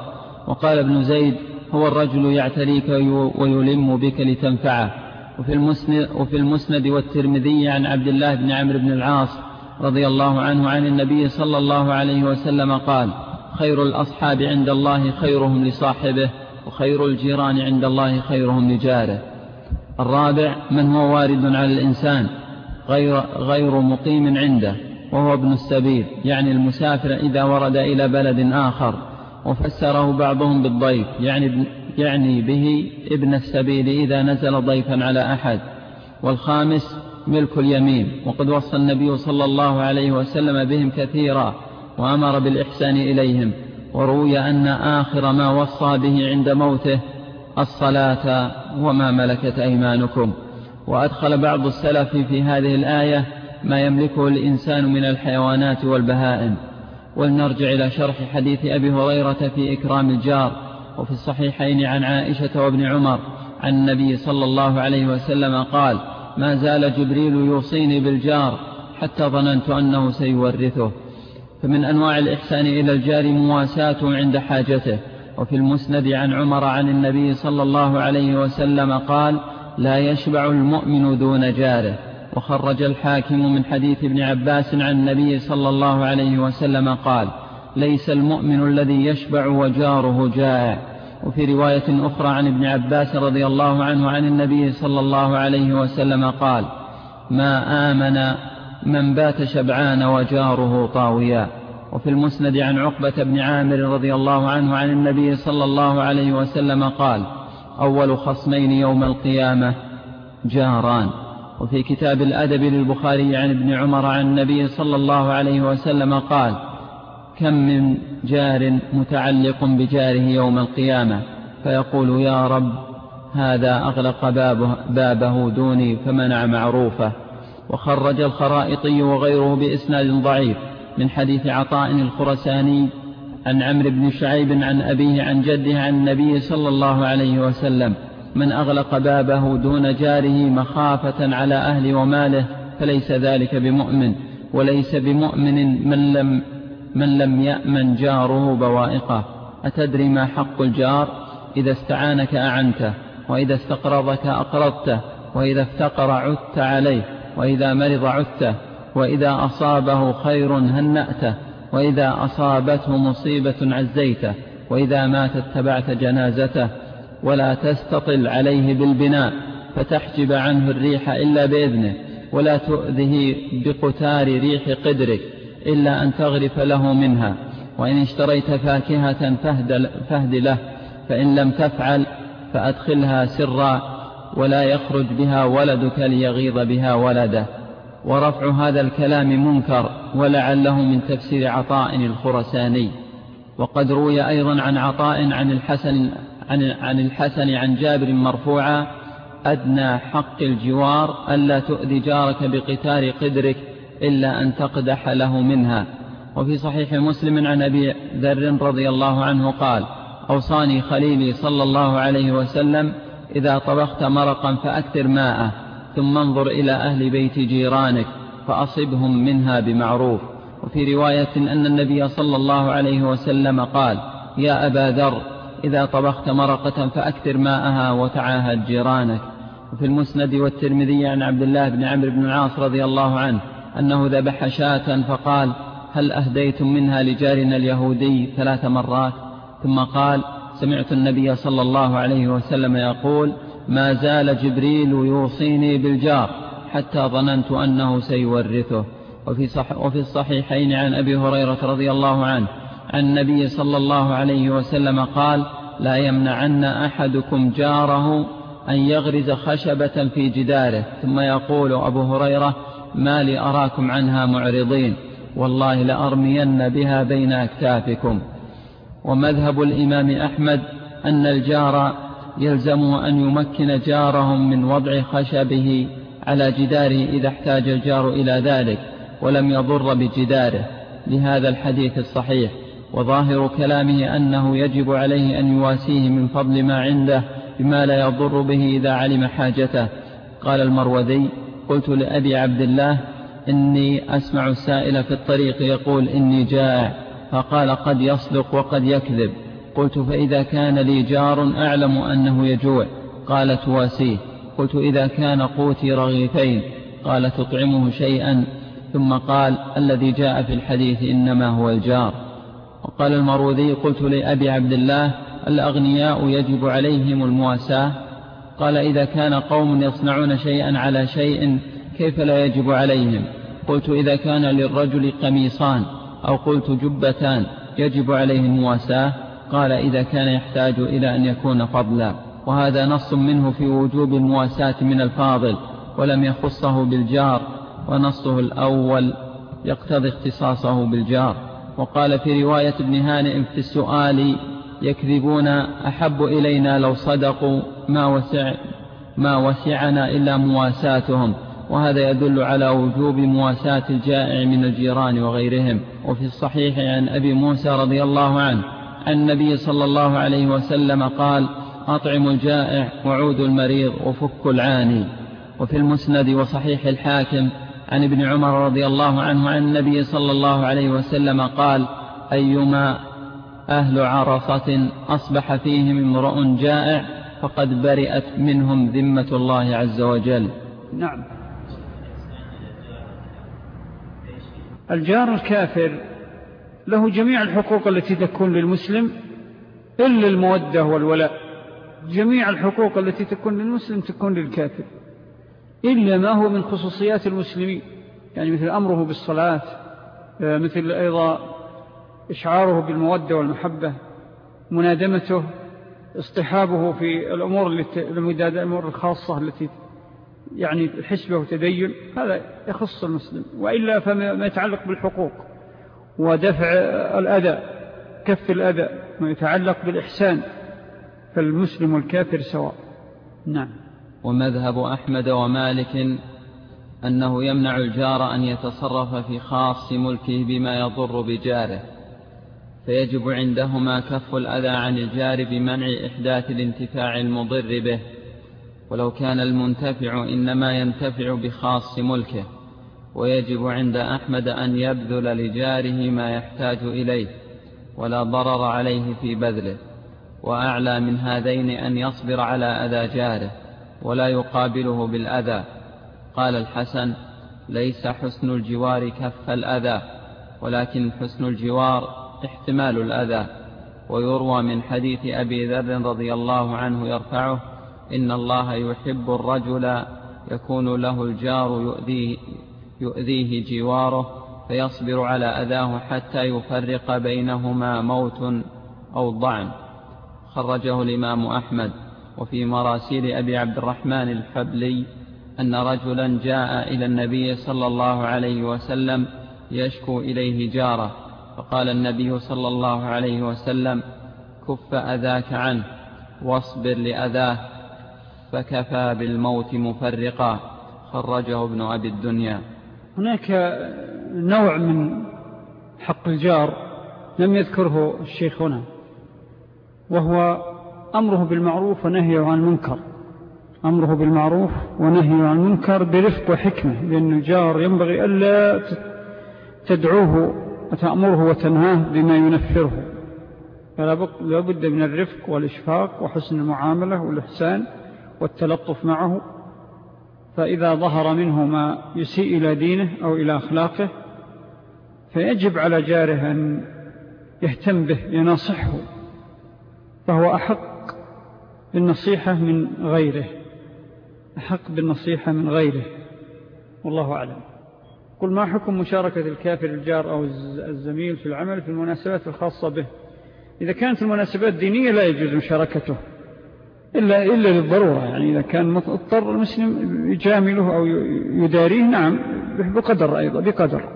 وقال ابن زيد هو الرجل يعتريك ويلم بك لتنفعه. وفي المسند, وفي المسند والترمذي عن عبد الله بن عمرو بن العاص رضي الله عنه عن النبي صلى الله عليه وسلم قال خير الأصحاب عند الله خيرهم لصاحبه وخير الجيران عند الله خيرهم لجاره. الرابع من هو وارد على الإنسان غير, غير مقيم عنده وهو ابن السبيل يعني المسافر إذا ورد إلى بلد آخر وفسره بعضهم بالضيف يعني, يعني به ابن السبيل إذا نزل ضيفا على أحد. والخامس ملك اليمين وقد وصى النبي صلى الله عليه وسلم بهم كثيرا وأمر بالإحسان إليهم وروي أن آخر ما وصى به عند موته الصلاة وما ملكت أيمانكم. وأدخل بعض السلف في هذه الآية ما يملكه الإنسان من الحيوانات والبهائم. ولنرجع إلى شرح حديث أبي هريرة في إكرام الجار وفي الصحيحين عن عائشة وابن عمر. عن النبي صلى الله عليه وسلم قال ما زال جبريل يوصيني بالجار حتى ظننت أنه سيورثه. فمن أنواع الإحسان إلى الجار مواساته عند حاجته. وفي المسند عن عمر عن النبي صلى الله عليه وسلم قال لا يشبع المؤمن دون جاره. وخرج الحاكم من حديث ابن عباس عن النبي صلى الله عليه وسلم قال ليس المؤمن الذي يشبع وجاره جائع وفي رواية أخرى عن ابن عباس رضي الله عنه عن النبي صلى الله عليه وسلم قال ما آمن من بات شبعان وجاره طاويا. وفي المسند عن عقبة بن عامر رضي الله عنه عن النبي صلى الله عليه وسلم قال أول خصمين يوم القيامة جاران. وفي كتاب الأدب للبخاري عن ابن عمر عن النبي صلى الله عليه وسلم قال كم من جار متعلق بجاره يوم القيامة؟ فيقول يا رب هذا أغلق بابه, بابه دوني فمنع معروفه. وخرج الخرائطي وغيره بإسناد ضعيف. من حديث عطاء الخرساني عن عمرو بن شعيب عن أبيه عن جده عن النبي صلى الله عليه وسلم من أغلق بابه دون جاره مخافة على أهل وماله فليس ذلك بمؤمن وليس بمؤمن من لم, من لم يأمن جاره بوائقه. أتدري ما حق الجار؟ إذا استعانك أعنته وإذا استقرضك أقرضته وإذا افتقر عدت عليه وإذا مرض عدته. وإذا أصابه خير هنأته وإذا أصابته مصيبة عزيته وإذا مات اتبعت جنازته. ولا تستطل عليه بالبناء فتحجب عنه الريح إلا بإذنه. ولا تؤذه بقتار ريح قدرك إلا أن تغرف له منها. وإن اشتريت فاكهة فهد, له فإن لم تفعل فأدخلها سرا ولا يخرج بها ولدك ليغيظ بها ولده. ورفع هذا الكلام منكر ولعله من تفسير عطاء الخرساني وقد روي أيضا عن عطاء عن الحسن عن, عن الحسن عن جابر مرفوعا أدنى حق الجوار ألا تؤذي جارك بقتار قدرك إلا أن تقدح له منها. وفي صحيح مسلم عن أبي ذر رضي الله عنه قال أوصاني خليلي صلى الله عليه وسلم إذا طبخت مرقا فأكثر ماءه. ثم انظر إلى أهل بيت جيرانك فأصبهم منها بمعروف. وفي رواية أن النبي صلى الله عليه وسلم قال يا أبا ذر إذا طبخت مرقة فأكثر ماءها وتعاهد جيرانك. وفي المسند والترمذي عن عبد الله بن عمرو بن العاص رضي الله عنه أنه ذبح شاة فقال هل أهديتم منها لجارنا اليهودي ثلاث مرات؟ ثم قال سمعت النبي صلى الله عليه وسلم يقول ما زال جبريل يوصيني بالجار حتى ظننت أنه سيورثه. وفي, صح وفي الصحيحين عن أبي هريرة رضي الله عنه عن النبي صلى الله عليه وسلم قال لا يمنعن أحدكم جاره أن يغرز خشبة في جداره. ثم يقول أبو هريرة ما لي أراكم عنها معرضين والله لأرمين بها بين أكتافكم. ومذهب الإمام أحمد أن الجار يلزم أن يمكن جارهم من وضع خشبه على جداره إذا احتاج الجار إلى ذلك ولم يضر بجداره. لهذا الحديث الصحيح. وظاهر كلامه أنه يجب عليه أن يواسيه من فضل ما عنده بما لا يضر به إذا علم حاجته. قال المروذي قلت لأبي عبد الله إني أسمع السائل في الطريق يقول إني جائع فقال قد يصدق وقد يكذب. قلت فإذا كان لي جار أعلم أنه يجوع. قال تواسيه قلت إذا كان قوتي رغيفين. قال تطعمه شيئا. ثم قال الذي جاء في الحديث إنما هو الجار. وقال المروذي قلت لأبي عبد الله الأغنياء يجب عليهم المواساة. قال إذا كان قوم يصنعون شيئا على شيء كيف لا يجب عليهم؟ قلت إذا كان للرجل قميصان. أو قلت جبتان. يجب عليه المواساة قال إذا كان يحتاج إلى أن يكون فضلا. وهذا نص منه في وجوب المواساة من الفاضل ولم يخصه بالجار ونصه الأول يقتضي اختصاصه بالجار. وقال في رواية ابن هانئ في السؤال يكذبون أحب إلينا لو صدقوا ما, وسع ما وسعنا إلا مواساتهم. وهذا يدل على وجوب مواساة الجائع من الجيران وغيرهم. وفي الصحيح عن أبي موسى رضي الله عنه عن النبي صلى الله عليه وسلم قال أطعموا الجائع وعودوا المريض وفكوا العاني. وفي المسند وصحيح الحاكم عن ابن عمر رضي الله عنه عن النبي صلى الله عليه وسلم قال أيما أهل عرصة أصبح فيهم امرؤ جائع فقد برئت منهم ذمة الله عز وجل. نعم. الجار الكافر له جميع الحقوق التي تكون للمسلم إلا المودة والولاء. جميع الحقوق التي تكون للمسلم تكون للكافر. إلا ما هو من خصوصيات المسلمين. يعني مثل أمره بالصلاة آه، مثل أيضا إشعاره بالمودة والمحبة منادمته اصطحابه في الأمور المدادة الخاصة التي يعني حسبه وتدين هذا يخص المسلم. وإلا فما يتعلق بالحقوق. ودفع الأذى كف الأذى ما يتعلق بالإحسان فالمسلم والكافر سواء. نعم. ومذهب أحمد ومالك أنه يمنع الجار أن يتصرف في خاص ملكه بما يضر بجاره فيجب عندهما كف الأذى عن الجار بمنع إحداث الانتفاع المضر به ولو كان المنتفع إنما ينتفع بخاص ملكه. ويجب عند أحمد أن يبذل لجاره ما يحتاج إليه ولا ضرر عليه في بذله. وأعلى من هذين أن يصبر على أذى جاره ولا يقابله بالأذى. قال الحسن ليس حسن الجوار كف الأذى ولكن حسن الجوار احتمال الأذى. ويروى من حديث أبي ذر رضي الله عنه يرفعه إن الله يحب الرجل يكون له الجار يؤذيه, يؤذيه جواره فيصبر على أذاه حتى يفرق بينهما موت أو ضعن. خرجه الإمام أحمد. وفي مراسيل أبي عبد الرحمن الحبلي أن رجلا جاء إلى النبي صلى الله عليه وسلم يشكو إليه جاره فقال النبي صلى الله عليه وسلم كف أذاك عنه واصبر لأذاه. فكفى بالموت مفرقا. خرجه ابن أبي الدنيا. هناك نوع من حق الجار لم يذكره الشيخ هنا وهو أمره بالمعروف ونهيه عن المنكر. أمره بالمعروف ونهيه عن المنكر برفق وحكمة لأن الجار ينبغي ألا تدعوه وتأمره وتنهاه بما ينفره. فلا بد من الرفق والإشفاق وحسن المعاملة والإحسان والتلطف معه. فإذا ظهر منه ما يسيء إلى دينه أو إلى أخلاقه فيجب على جاره أن يهتم به يناصحه فهو أحق بالنصيحة من غيره أحق بالنصيحة من غيره. والله أعلم. قل ما حكم مشاركة الكافر الجار أو الزميل في العمل في المناسبات الخاصة به؟ إذا كانت المناسبات دينية لا يجوز مشاركته. إلا, إلا للضرورة يعني إذا كان مضطر المسلم يجامله أو يداريه نعم بقدر أيضا بقدر.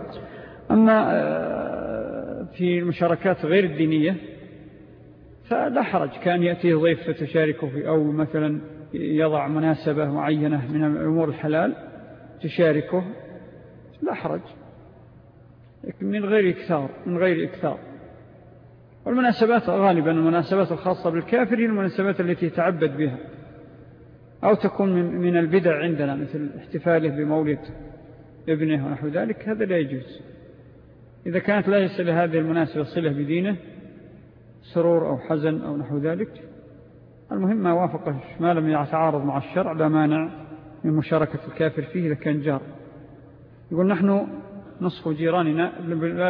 أما آه، في المشاركات غير الدينية فلا حرج. كان يأتيه ضيف فتشاركه في أو مثلا يضع مناسبة معينة من الأمور الحلال تشاركه لا حرج. من غير إكثار من غير إكثار. والمناسبات غالبا المناسبات الخاصة بالكافر هي المناسبات التي يتعبد بها. أو تكون من, من البدع عندنا مثل احتفاله بمولد ابنه ونحو ذلك هذا لا يجوز. إذا كانت لا يصل هذه المناسبة صلة بدينه سرور أو حزن أو نحو ذلك المهم ما وافق ما لم يتعارض مع الشرع لا مانع من مشاركة الكافر فيه إذا كان جار. يقول نحن نصف جيراننا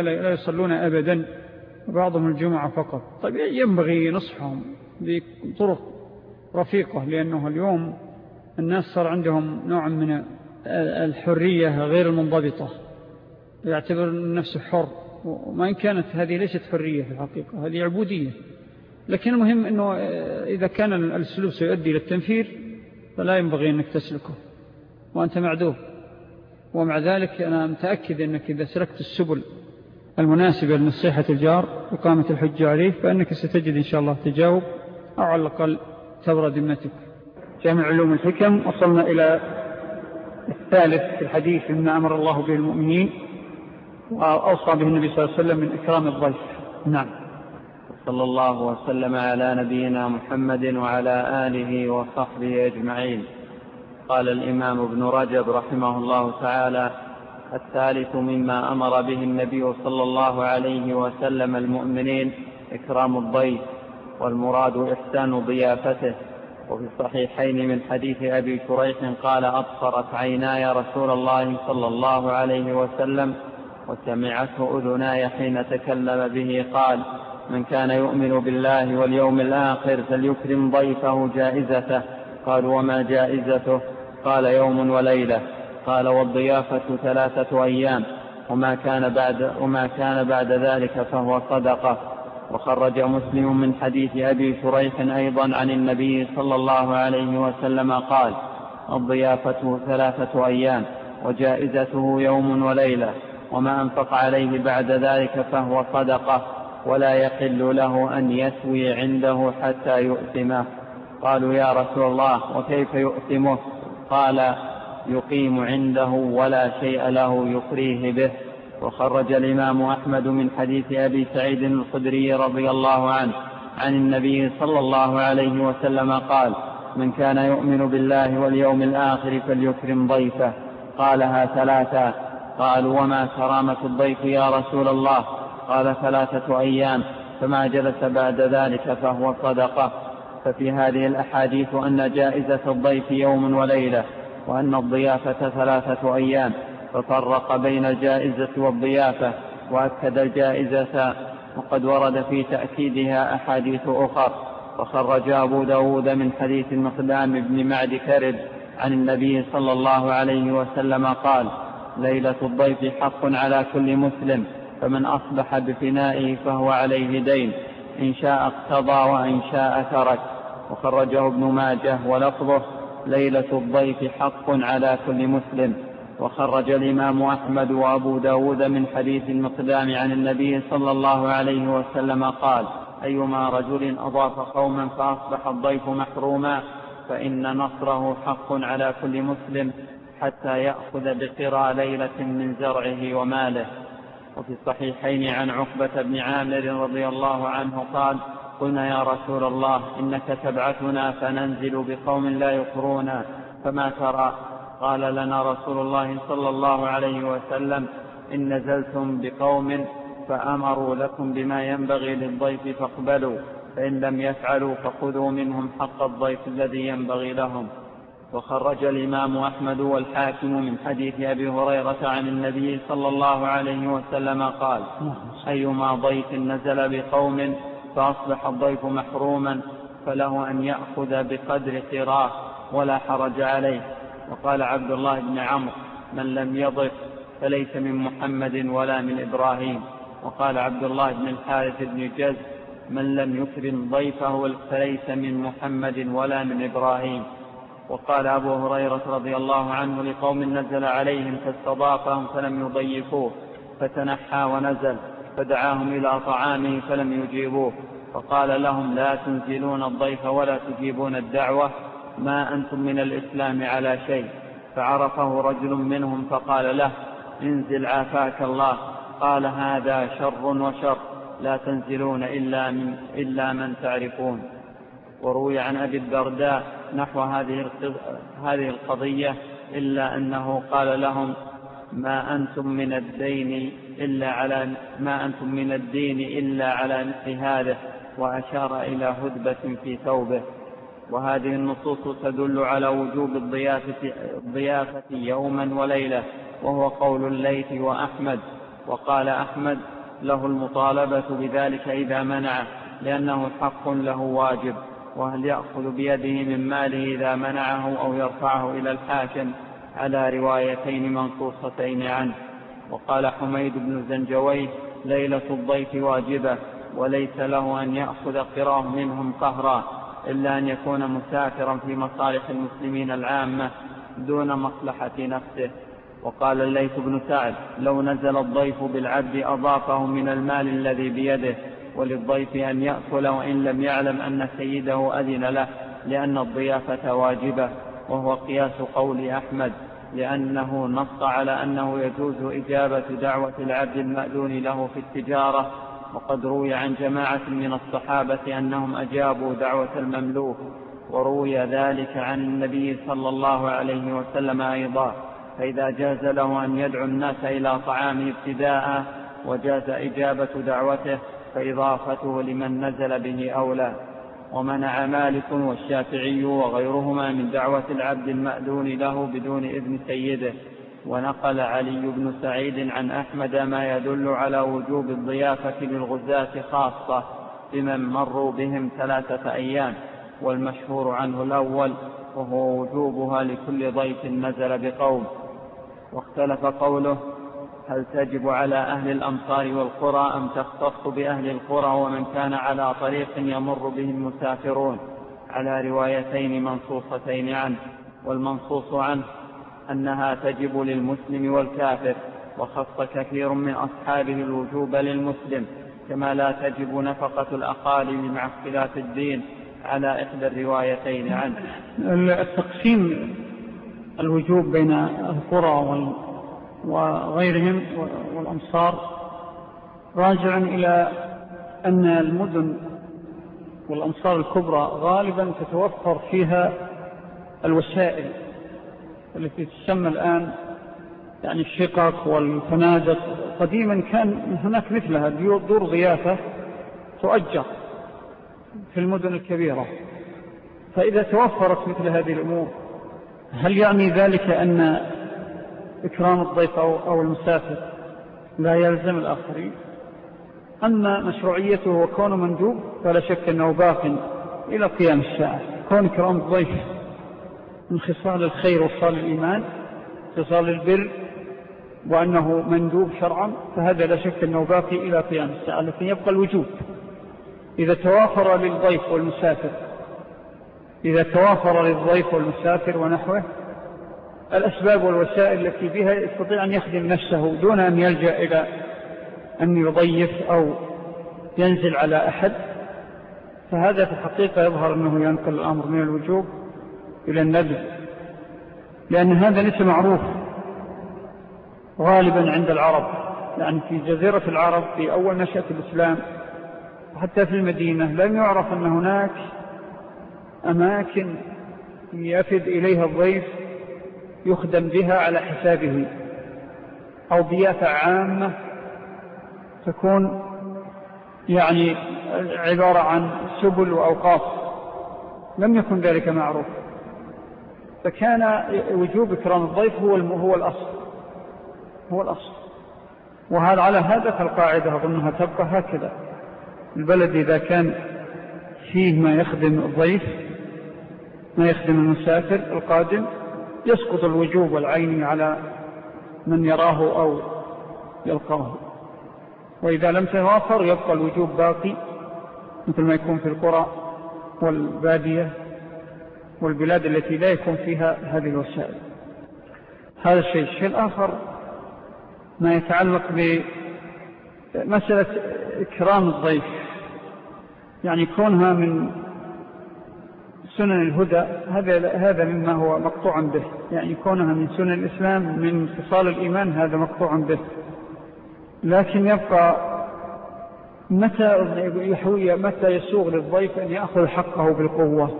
لا يصلون أبدا وبعضهم الجمعة فقط. طيب ينبغي نصحهم بطرق رفيقة لأنه اليوم الناس صار عندهم نوع من الحرية غير المنضبطة يعتبر نفسه حر وما إن كانت هذه ليست حرية في الحقيقة هذه عبودية. لكن المهم أنه إذا كان السلوك سيؤدي للتنفير فلا ينبغي أنك تسلكه وأنت معدوب ومع ذلك أنا متأكد أنك إذا سلكت السبل المناسبة لنصيحة الجار وقامة الحج عليه فأنك ستجد إن شاء الله تجاوب أو على الأقل تبرى ذمتك. جامع علوم الحكم وصلنا إلى الثالث في الحديث مما أمر الله به المؤمنين وأوصى به النبي صلى الله عليه وسلم من إكرام الضيف. نعم. صلى الله وسلم على نبينا محمد وعلى آله وصحبه أجمعين. قال الإمام ابن رجب رحمه الله تعالى الثالث مما أمر به النبي صلى الله عليه وسلم المؤمنين إكرام الضيف والمراد إحسان ضيافته. وفي الصحيحين من حديث أبي شريح قال أبصرت عيناي رسول الله صلى الله عليه وسلم وسمعته أذناي حين تكلم به. قال من كان يؤمن بالله واليوم الآخر فليكرم ضيفه جائزته. قالوا وما جائزته؟ قال يوم وليلة. قال والضيافة ثلاثة أيام وما كان بعد, وما كان بعد ذلك فهو صدقة. وخرج مسلم من حديث أبي شريح أيضا عن النبي صلى الله عليه وسلم قال الضيافة ثلاثة أيام وجائزته يوم وليلة وما أنفق عليه بعد ذلك فهو صدقة ولا يحل له أن يسوي عنده حتى يؤثمه قالوا يا رسول الله وكيف يؤثمه قال يقيم عنده ولا شيء له يقريه به. وخرج الإمام أحمد من حديث أبي سعيد الخدري رضي الله عنه عن النبي صلى الله عليه وسلم قال من كان يؤمن بالله واليوم الآخر فليكرم ضيفه. قالها ثلاثا قالوا وما كرامة الضيف يا رسول الله. قال ثلاثة أيام. فما جلس بعد ذلك فهو صدقة. ففي هذه الأحاديث أن جائزة الضيف يوم وليلة. وأن الضيافة ثلاثة أيام ففرق بين الجائزة والضيافة وأكد الجائزة وقد ورد في تأكيدها أحاديث أخر. وخرج أبو داود من حديث المقدام بن معد كرب عن النبي صلى الله عليه وسلم قال ليلة الضيف حق على كل مسلم فمن أصبح بفنائه فهو عليه دين إن شاء اقتضى وإن شاء ترك. وخرجه ابن ماجه ولفظه ليلة الضيف حق على كل مسلم. وخرج الإمام أحمد وأبو داود من حديث المقدام عن النبي صلى الله عليه وسلم قال أيما رجل أضاف قوما فأصبح الضيف محروما فإن نصره حق على كل مسلم حتى يأخذ بقرى ليلة من زرعه وماله. وفي الصحيحين عن عقبة بن عامر رضي الله عنه قال قلنا يا رسول الله إنك تبعثنا فننزل بقوم لا يقرونا فما ترى؟ قال لنا رسول الله صلى الله عليه وسلم إن نزلتم بقوم فأمروا لكم بما ينبغي للضيف فاقبلوا فإن لم يفعلوا فخذوا منهم حق الضيف الذي ينبغي لهم. وخرج الإمام أحمد والحاكم من حديث أبي هريرة عن النبي صلى الله عليه وسلم قال أيما ضيف نزل بقوم فأصبح الضيف محروما فله أن يأخذ بقدر قراه ولا حرج عليه. وقال عبد الله بن عمرو من لم يضف فليس من محمد ولا من إبراهيم. وقال عبد الله بن الحارث بن جز من لم يكرم ضيفه فليس من محمد ولا من إبراهيم. وقال أبو هريرة رضي الله عنه لقوم نزل عليهم فاستضافهم فلم يضيفوه فتنحى ونزل. فدعاهم إلى طعامه فلم يجيبوه. فقال لهم لا تنزلون الضيف ولا تجيبون الدعوة. ما أنتم من الإسلام على شيء. فعرفه رجل منهم فقال له انزل عافاك الله. قال هذا شر وشر. لا تنزلون إلا, من إلا من تعرفون. وروي عن أبي الدرداء نحو هذه هذه القضية إلا أنه قال لهم ما أنتم من الدين إلا على ما أنتم من الدين إلا على مثل هذا وأشار إلى هدبة في ثوبه. وهذه النصوص تدل على وجوب الضيافة, الضيافة يوما وليلة وهو قول الليث وأحمد. وقال أحمد له المطالبة بذلك إذا منعه لأنه حق له واجب وهل يأخذ بيده من ماله إذا منعه أو يرفعه إلى الحاكم؟ على روايتين منصوصتين عنه. وقال حميد بن زنجويه ليلة الضيف واجبة وليس له أن يأخذ قراه منهم قهرا إلا أن يكون مسافرا في مصالح المسلمين العامة دون مصلحة نفسه. وقال الليث بن سعد لو نزل الضيف بالعبد أضافه من المال الذي بيده وللضيف أن يأكل وإن لم يعلم أن سيده أذن له لأن الضيافة واجبة وهو قياس قول أحمد. لأنه نص على أنه يجوز إجابة دعوة العبد المأذون له في التجارة وقد روي عن جماعة من الصحابة أنهم أجابوا دعوة المملوك وروي ذلك عن النبي صلى الله عليه وسلم أيضا فإذا جاز له أن يدعو الناس إلى طعامه ابتداء وجاز إجابة دعوته فإضافته لمن نزل به أولى. ومنع مالك والشافعي وغيرهما من دعوة العبد المأذون له بدون إذن سيده. ونقل علي بن سعيد عن أحمد ما يدل على وجوب الضيافة للغزاة خاصة بمن مروا بهم ثلاثة أيام. والمشهور عنه الأول وهو وجوبها لكل ضيف نزل بقوم. واختلف قوله هل تجب على أهل الأمصار والقرى أم تختص بأهل القرى ومن كان على طريق يمر به المسافرون؟ على روايتين منصوصتين عنه والمنصوص عنه أنها تجب للمسلم والكافر وخص كثير من أصحابه الوجوب للمسلم كما لا تجب نفقة الأقاليم مع اختلاف الدين على إحدى الروايتين عنه. التقسيم الوجوب بين القرى وغيرهم والأمصار راجع إلى أن المدن والأمصار الكبرى غالبا تتوفر فيها الوسائل التي تسمى الآن يعني الشقق والفنادق. قديما كان هناك مثلها دور ضيافة تؤجر في المدن الكبيرة. فإذا توفرت مثل هذه الأمور هل يعني ذلك أن إكرام الضيف أو المسافر لا يلزم الآخرين. أما مشروعيته وكونه مندوب فلا شك أنه باق إلى قيام الساعة. كون إكرام الضيف من خصال الخير وصال الإيمان خصال البر وأنه مندوب شرعا فهذا لا شك أنه باقي إلى قيام الساعة. لكن يبقى الوجوب إذا توافر للضيف والمسافر إذا توافر للضيف والمسافر ونحوه الأسباب والوسائل التي بها يستطيع أن يخدم نفسه دون أن يلجأ إلى أن يضيف أو ينزل على أحد فهذا في الحقيقة يظهر أنه ينقل الأمر من الوجوب إلى الندب لأن هذا ليس معروف غالبا عند العرب يعني في جزيرة العرب في أول نشأة الإسلام وحتى في المدينة لم يعرف أن هناك أماكن يفد إليها الضيف يخدم بها على حسابه. أو ضيافة عامة تكون يعني عبارة عن سبل وأوقاف. لم يكن ذلك معروف. فكان وجوب إكرام الضيف هو هو الأصل. هو الأصل. وهذا على هذا فالقاعدة أظنها تبقى هكذا. البلد إذا كان فيه ما يخدم الضيف ما يخدم المسافر القادم يسقط الوجوب والعين على من يراه أو يلقاه. وإذا لم توافر يبقى الوجوب باقي مثل ما يكون في القرى والبادية والبلاد التي لا يكون فيها هذه الوسائل. هذا الشيء. الشيء الآخر ما يتعلق بمسألة إكرام الضيف. يعني كونها من سنن الهدى هذا هذا مما هو مقطوع به. يعني كونها من سنن الإسلام من اتصال الإيمان هذا مقطوع به. لكن يبقى متى يحوي متى يسوغ للضيف أن يأخذ حقه بالقوة؟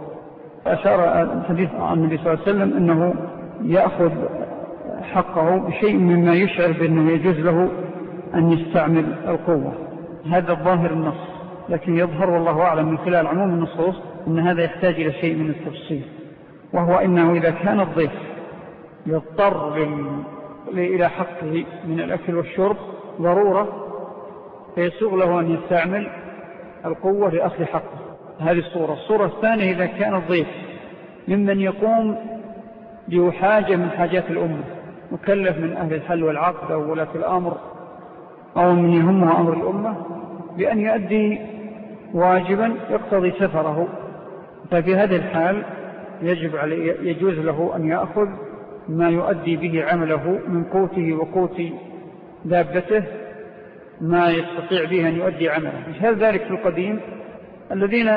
أشار الحديث عن النبي صلى الله عليه وسلم أنه يأخذ حقه بشيء مما يشعر بأنه يجوز له أن يستعمل القوة. هذا الظاهر النص لكن يظهر والله أعلم من خلال عموم النصوص أن هذا يحتاج إلى شيء من التفصيل وهو إنه إذا كان الضيف يضطر إلى حقه من الأكل والشرب ضرورة فيسوغ له أن يستعمل القوة لأخذ حقه. هذه الصورة. الصورة الثانية إذا كان الضيف ممن يقوم لحاجة من حاجات الأمة مكلف من أهل الحل والعقد أو ولاة الأمر أو من يهمه أمر الأمة بأن يؤدي واجبا يقتضي سفره. ففي هذه الحال يجب عليه يجوز له أن يأخذ ما يؤدي به عمله من قوته وقوت دابته ما يستطيع به أن يؤدي عمله. مثال ذلك في القديم الذين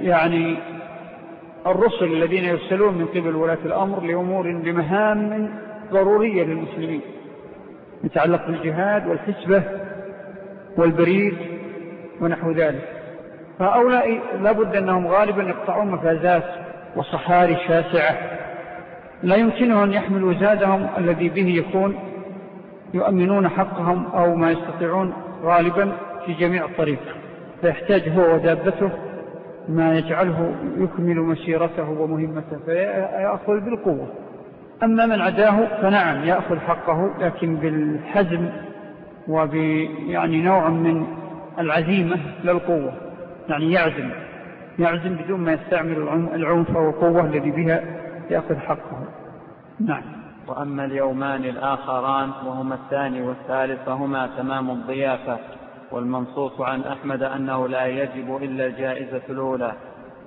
يعني الرسل الذين يرسلون من قبل ولاة الأمر لأمور لمهام ضرورية للمسلمين يتعلق بالجهاد والحسبة والبريد ونحو ذلك. فأولاء لابد أنهم غالبا يقطعون مفازات وصحاري شاسعة. لا يمكنهم أن يحملوا زادهم الذي به يكون يؤمنون حقهم أو ما يستطيعون غالبا في جميع الطريق. فيحتاج هو ودابته ما يجعله يكمل مسيرته ومهمته فيأخذ بالقوة. أما من عداه فنعم يأخذ حقه لكن بالحزم وبيعني نوع من العزيمة للقوة يعني يعزم يعزم بدون ما يستعمل العنف والقوة الذي بها يأخذ حقه. نعم. وأما اليومان الآخران وهما الثاني والثالث فهما تمام الضيافة والمنصوص عن أحمد أنه لا يجب إلا الجائزة الأولى.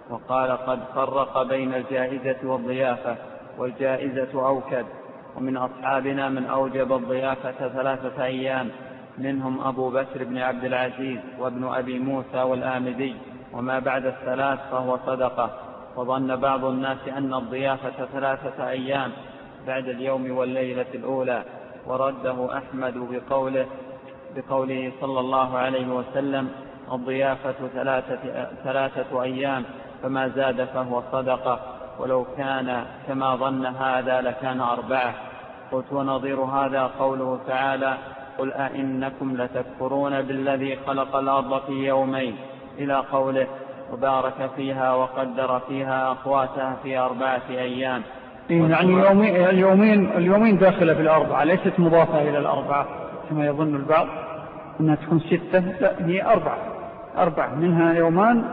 وقال قد فرق بين الجائزة والضيافة والجائزة أوكد ومن أصحابنا من أوجب الضيافة ثلاثة أيام. منهم أبو بكر بن عبد العزيز وابن أبي موسى والآمدي وما بعد الثلاث فهو صدقة. وظن بعض الناس أن الضيافة ثلاثة أيام بعد اليوم والليلة الأولى. ورده أحمد بقوله بقوله صلى الله عليه وسلم الضيافة ثلاثة, ثلاثة أيام فما زاد فهو صدقة. ولو كان كما ظن هذا لكان أربعة. قلت ونظير هذا قوله تعالى قل أئنكم لتكفرون بالذي خلق الأرض في يومين. إلى قوله وبارك فيها وقدر فيها أقواتها في أربعة أيام. إيه، يعني يومين اليومين, اليومين داخلة في الأربعة ليست مضافة إلى الأربعة كما يظن البعض. أنها تكون ستة لا هي أربعة. أربعة منها يومان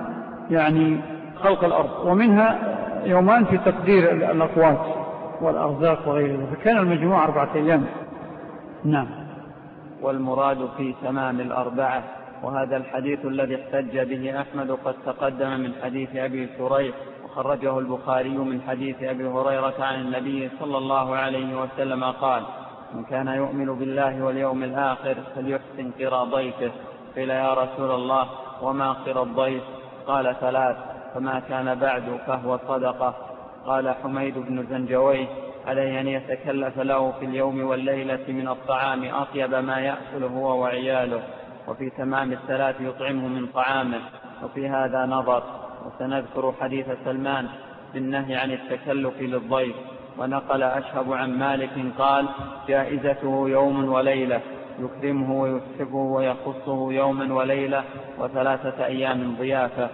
يعني خلق الأرض. ومنها يومان في تقدير الأقوات والأرزاق وغيره فكان المجموع أربعة أيام. نعم. والمراد في تمام الأربعة وهذا الحديث الذي احتج به أحمد قد تقدم من حديث أبي شريح وخرجه البخاري من حديث أبي هريرة عن النبي صلى الله عليه وسلم قال من كان يؤمن بالله واليوم الآخر فليحسن قرى ضيفه قيل يا رسول الله وما قرى الضيف؟ قال ثلاث فما كان بعد فهو صدقة. قال حميد بن زنجويه عليه أن يتكلف له في اليوم والليلة من الطعام أطيب ما يأكل هو وعياله وفي تمام الثلاث يطعمه من طعامه. وفي هذا نظر وسنذكر حديث سلمان بالنهي عن التكلف للضيف. ونقل أشهب عن مالك قال جائزته يوم وليلة يكرمه ويسحبه ويخصه يوما وليلة وثلاثة أيام ضيافة.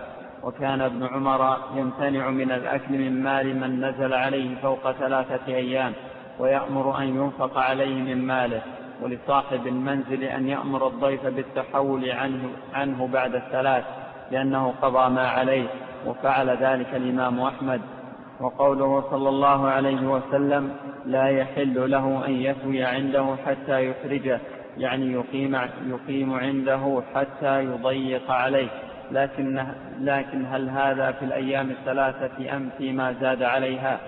وكان ابن عمر يمتنع من الأكل من مال من نزل عليه فوق ثلاثة أيام ويأمر أن ينفق عليه من ماله ولصاحب المنزل أن يأمر الضيف بالتحول عنه, عنه بعد الثلاث لأنه قضى ما عليه وفعل ذلك الإمام أحمد. وقوله صلى الله عليه وسلم لا يحل له أن يثوي عنده حتى يخرجه. يعني يقيم, يقيم عنده حتى يضيق عليه. لكن, لكن هل هذا في الأيام الثلاثة أم فيما زاد عليها؟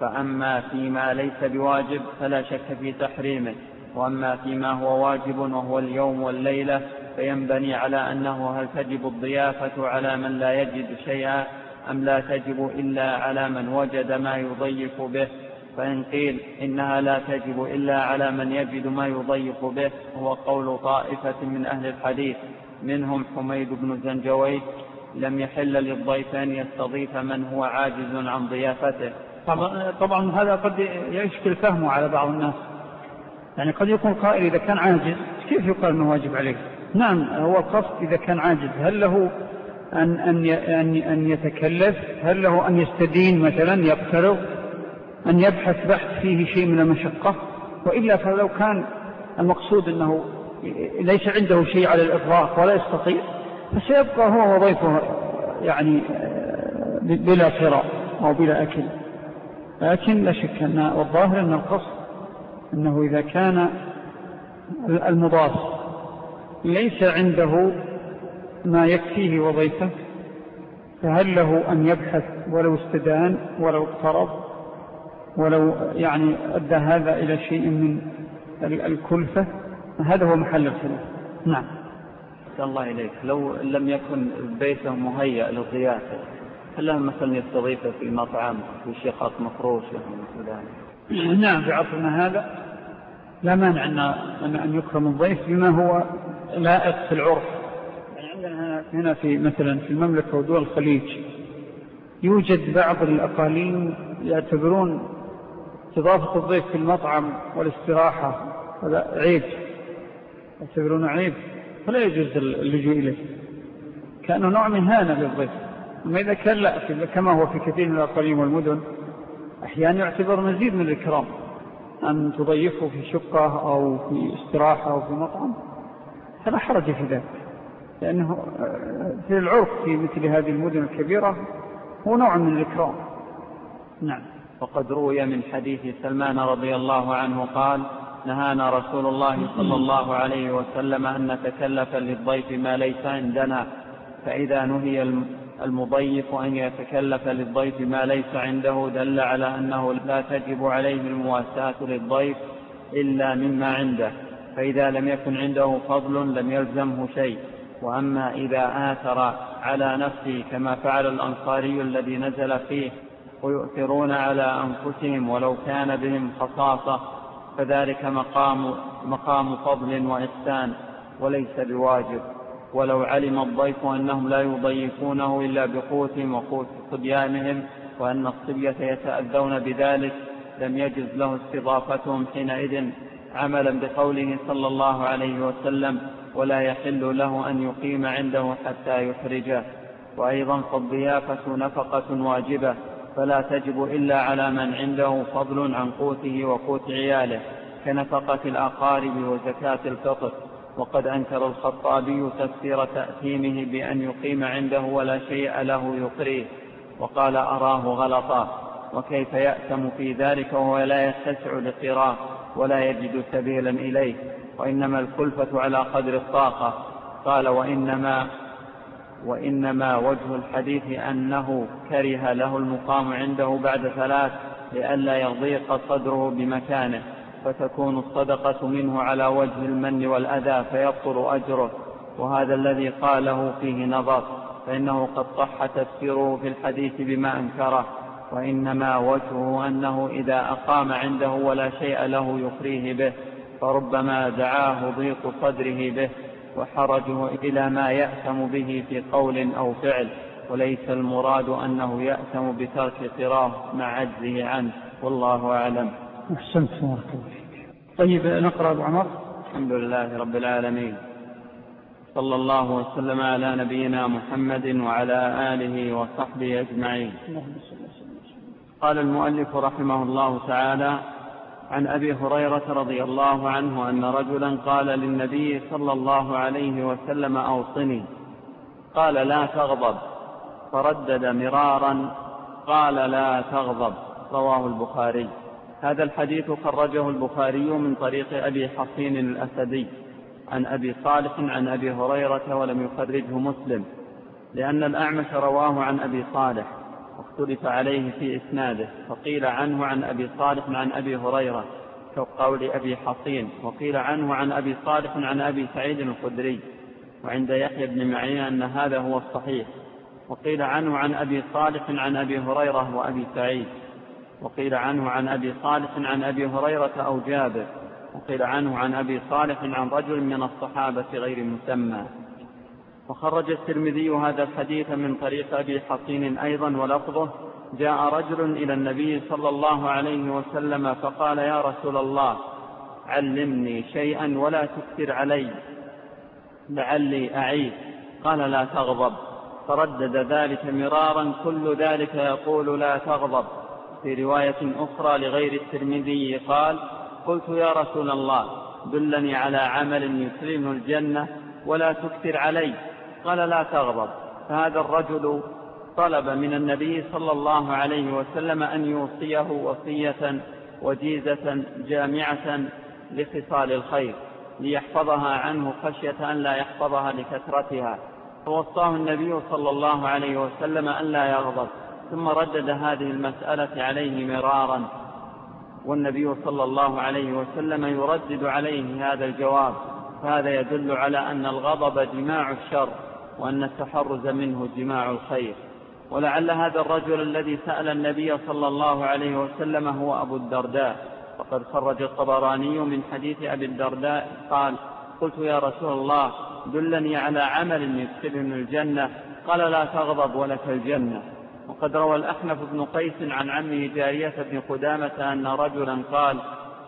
فأما فيما ليس بواجب فلا شك في تحريمه. وأما فيما هو واجب وهو اليوم والليلة فينبني على أنه هل تجب الضيافة على من لا يجد شيئا أم لا تجب إلا على من وجد ما يضيف به. فإن قيل إنها لا تجب إلا على من يجد ما يضيف به هو قول طائفة من أهل الحديث. منهم حميد بن زنجوي لم يحل للضيف أن يستضيف من هو عاجز عن ضيافته. طبعا, طبعا هذا قد يشكل فهمه على بعض الناس. يعني قد يكون قائل إذا كان عاجز كيف يقال أنه واجب عليه؟ نعم هو القصد إذا كان عاجز هل له أن, أن, أن, أن يتكلف؟ هل له أن يستدين مثلا يقترض؟ أن يبحث بحث فيه شيء من المشقة؟ وإلا فلو كان المقصود أنه ليس عنده شيء على الإطلاق ولا يستطيع فسيبقى هو وضيفه يعني بلا قراء أو بلا أكل. لكن لا شك أن والظاهر أن القصد أنه إذا كان المضاف ليس عنده ما يكفيه وضيفه فهل له أن يبحث ولو استدان ولو اقترض ولو يعني أدى هذا إلى شيء من الكلفة؟ هذا هو محل الخلاف. نعم. الله إليك. لو لم يكن بيته مهيأ للضيافة هل له مثلا يستضيفه في مطعم في شقق مفروشة من ذلك؟ نعم في عصرنا هذا لا مانع أن, أن يكرم الضيف بما هو لائق في العرف. يعني عندنا هنا في مثلا في المملكة ودول الخليج يوجد بعض الأقاليم يعتبرون استضافة الضيف في المطعم والاستراحة. هذا عيب. يعتبرونه عيب فلا يجوز اللجوء إليه. كأنه نوع من هانة للضيف أما إذا كان لا كما هو في كثير من الأقاليم والمدن أحيانا يعتبر مزيد من الإكرام. أن تضيفه في شقة أو في استراحة أو في مطعم فلا حرج في ذلك. لأنه في العرف في مثل هذه المدن الكبيرة هو نوع من الإكرام. نعم. وقد روي من حديث سلمان رضي الله عنه قال نهانا رسول الله صلى الله عليه وسلم أن نتكلف للضيف ما ليس عندنا فإذا نهي المضيف أن يتكلف للضيف ما ليس عنده دل على أنه لا تجب عليه المواساة للضيف إلا مما عنده فإذا لم يكن عنده فضل لم يلزمه شيء. وأما إذا آثر على نفسه كما فعل الأنصاري الذي نزل فيه ويؤثرون على أنفسهم ولو كان بهم خصاصة فذلك مقام, مقام فضل وإحسان وليس بواجب. ولو علم الضيف أنهم لا يضيفونه إلا بقوتهم وقوت صبيانهم وأن الصبية يتأذون بذلك لم يجز له استضافتهم حينئذ عملا بقوله صلى الله عليه وسلم ولا يحل له أن يقيم عنده حتى يخرجه وأيضا فالضيافة نفقة واجبة فلا تجب إلا على من عنده فضل عن قوته وقوت عياله كنفقة الأقارب وزكاة الفطر وقد أنكر الخطابي تفسير تأثيمه بأن يقيم عنده ولا شيء له يقريه. وقال أراه غلطا وكيف يأتم في ذلك وهو لا يتسع لقراه ولا يجد سبيلا إليه. وإنما الكلفة على قدر الطاقة. قال وإنما وإنما وجه الحديث أنه كره له المقام عنده بعد ثلاث لئلا يضيق صدره بمكانه فتكون الصدقة منه على وجه المن والأذى فيبطل أجره. وهذا الذي قاله فيه نظر فإنه قد صح تفسيره في الحديث بما أنكره. وإنما وجهه أنه إذا أقام عنده ولا شيء له يخريه به فربما دعاه ضيق صدره به. وحرجه إلى ما يأثم به في قول أو فعل وليس المراد أنه يأثم بترك قراه مع عجزه عنه والله أعلم. أحسنت بارك الله طيب نقرأ أبو عمر. الحمد لله رب العالمين. صلى الله وسلم على نبينا محمد وعلى آله وصحبه أجمعين. قال المؤلف رحمه الله تعالى عن أبي هريرة رضي الله عنه أن رجلا قال للنبي صلى الله عليه وسلم أوصني قال لا تغضب. فردد مرارا قال لا تغضب. رواه البخاري. هذا الحديث خرجه البخاري من طريق أبي حصين الأسدي. عن أبي صالح عن أبي هريرة ولم يخرجه مسلم. لأن الأعمش رواه عن أبي صالح. واختلف عليه في إسناده فقيل عنه عن أبي صالح عن أبي هريرة كقول أبي حصين وقيل عنه عن أبي صالح عن أبي سعيد الخدري وعند يحيى بن معين أن هذا هو الصحيح وقيل عنه عن أبي صالح عن أبي هريرة وأبي سعيد وقيل عنه عن أبي صالح عن أبي هريرة أو جابر وقيل عنه عن أبي صالح عن رجل من الصحابة غير مسمى. وخرج الترمذي هذا الحديث من طريق أبي حصين أيضا ولفظه. جاء رجل إلى النبي صلى الله عليه وسلم فقال يا رسول الله علمني شيئا ولا تكثر علي. لعلي أعيد قال لا تغضب. فردد ذلك مرارا كل ذلك يقول لا تغضب. في رواية أخرى لغير الترمذي قال قلت يا رسول الله دلني على عمل يسلمه الجنة ولا تكثر علي. قال لا تغضب. فهذا الرجل طلب من النبي صلى الله عليه وسلم أن يوصيه وصية وجيزة جامعة لخصال الخير ليحفظها عنه خشية أن لا يحفظها لكثرتها. فوصاه النبي صلى الله عليه وسلم أن لا يغضب. ثم ردد هذه المسألة عليه مرارا. والنبي صلى الله عليه وسلم يردد عليه هذا الجواب. فهذا يدل على أن الغضب جماع الشر. وأن التحرز منه جماع الخير. ولعل هذا الرجل الذي سأل النبي صلى الله عليه وسلم هو أبو الدرداء. وقد خرج الطبراني من حديث أبي الدرداء قال قلت يا رسول الله دلني على عمل يدخلني الجنة قال لا تغضب ولك الجنة. وقد روى الأحنف بن قيس عن عمه جارية بن قدامة أن رجلا قال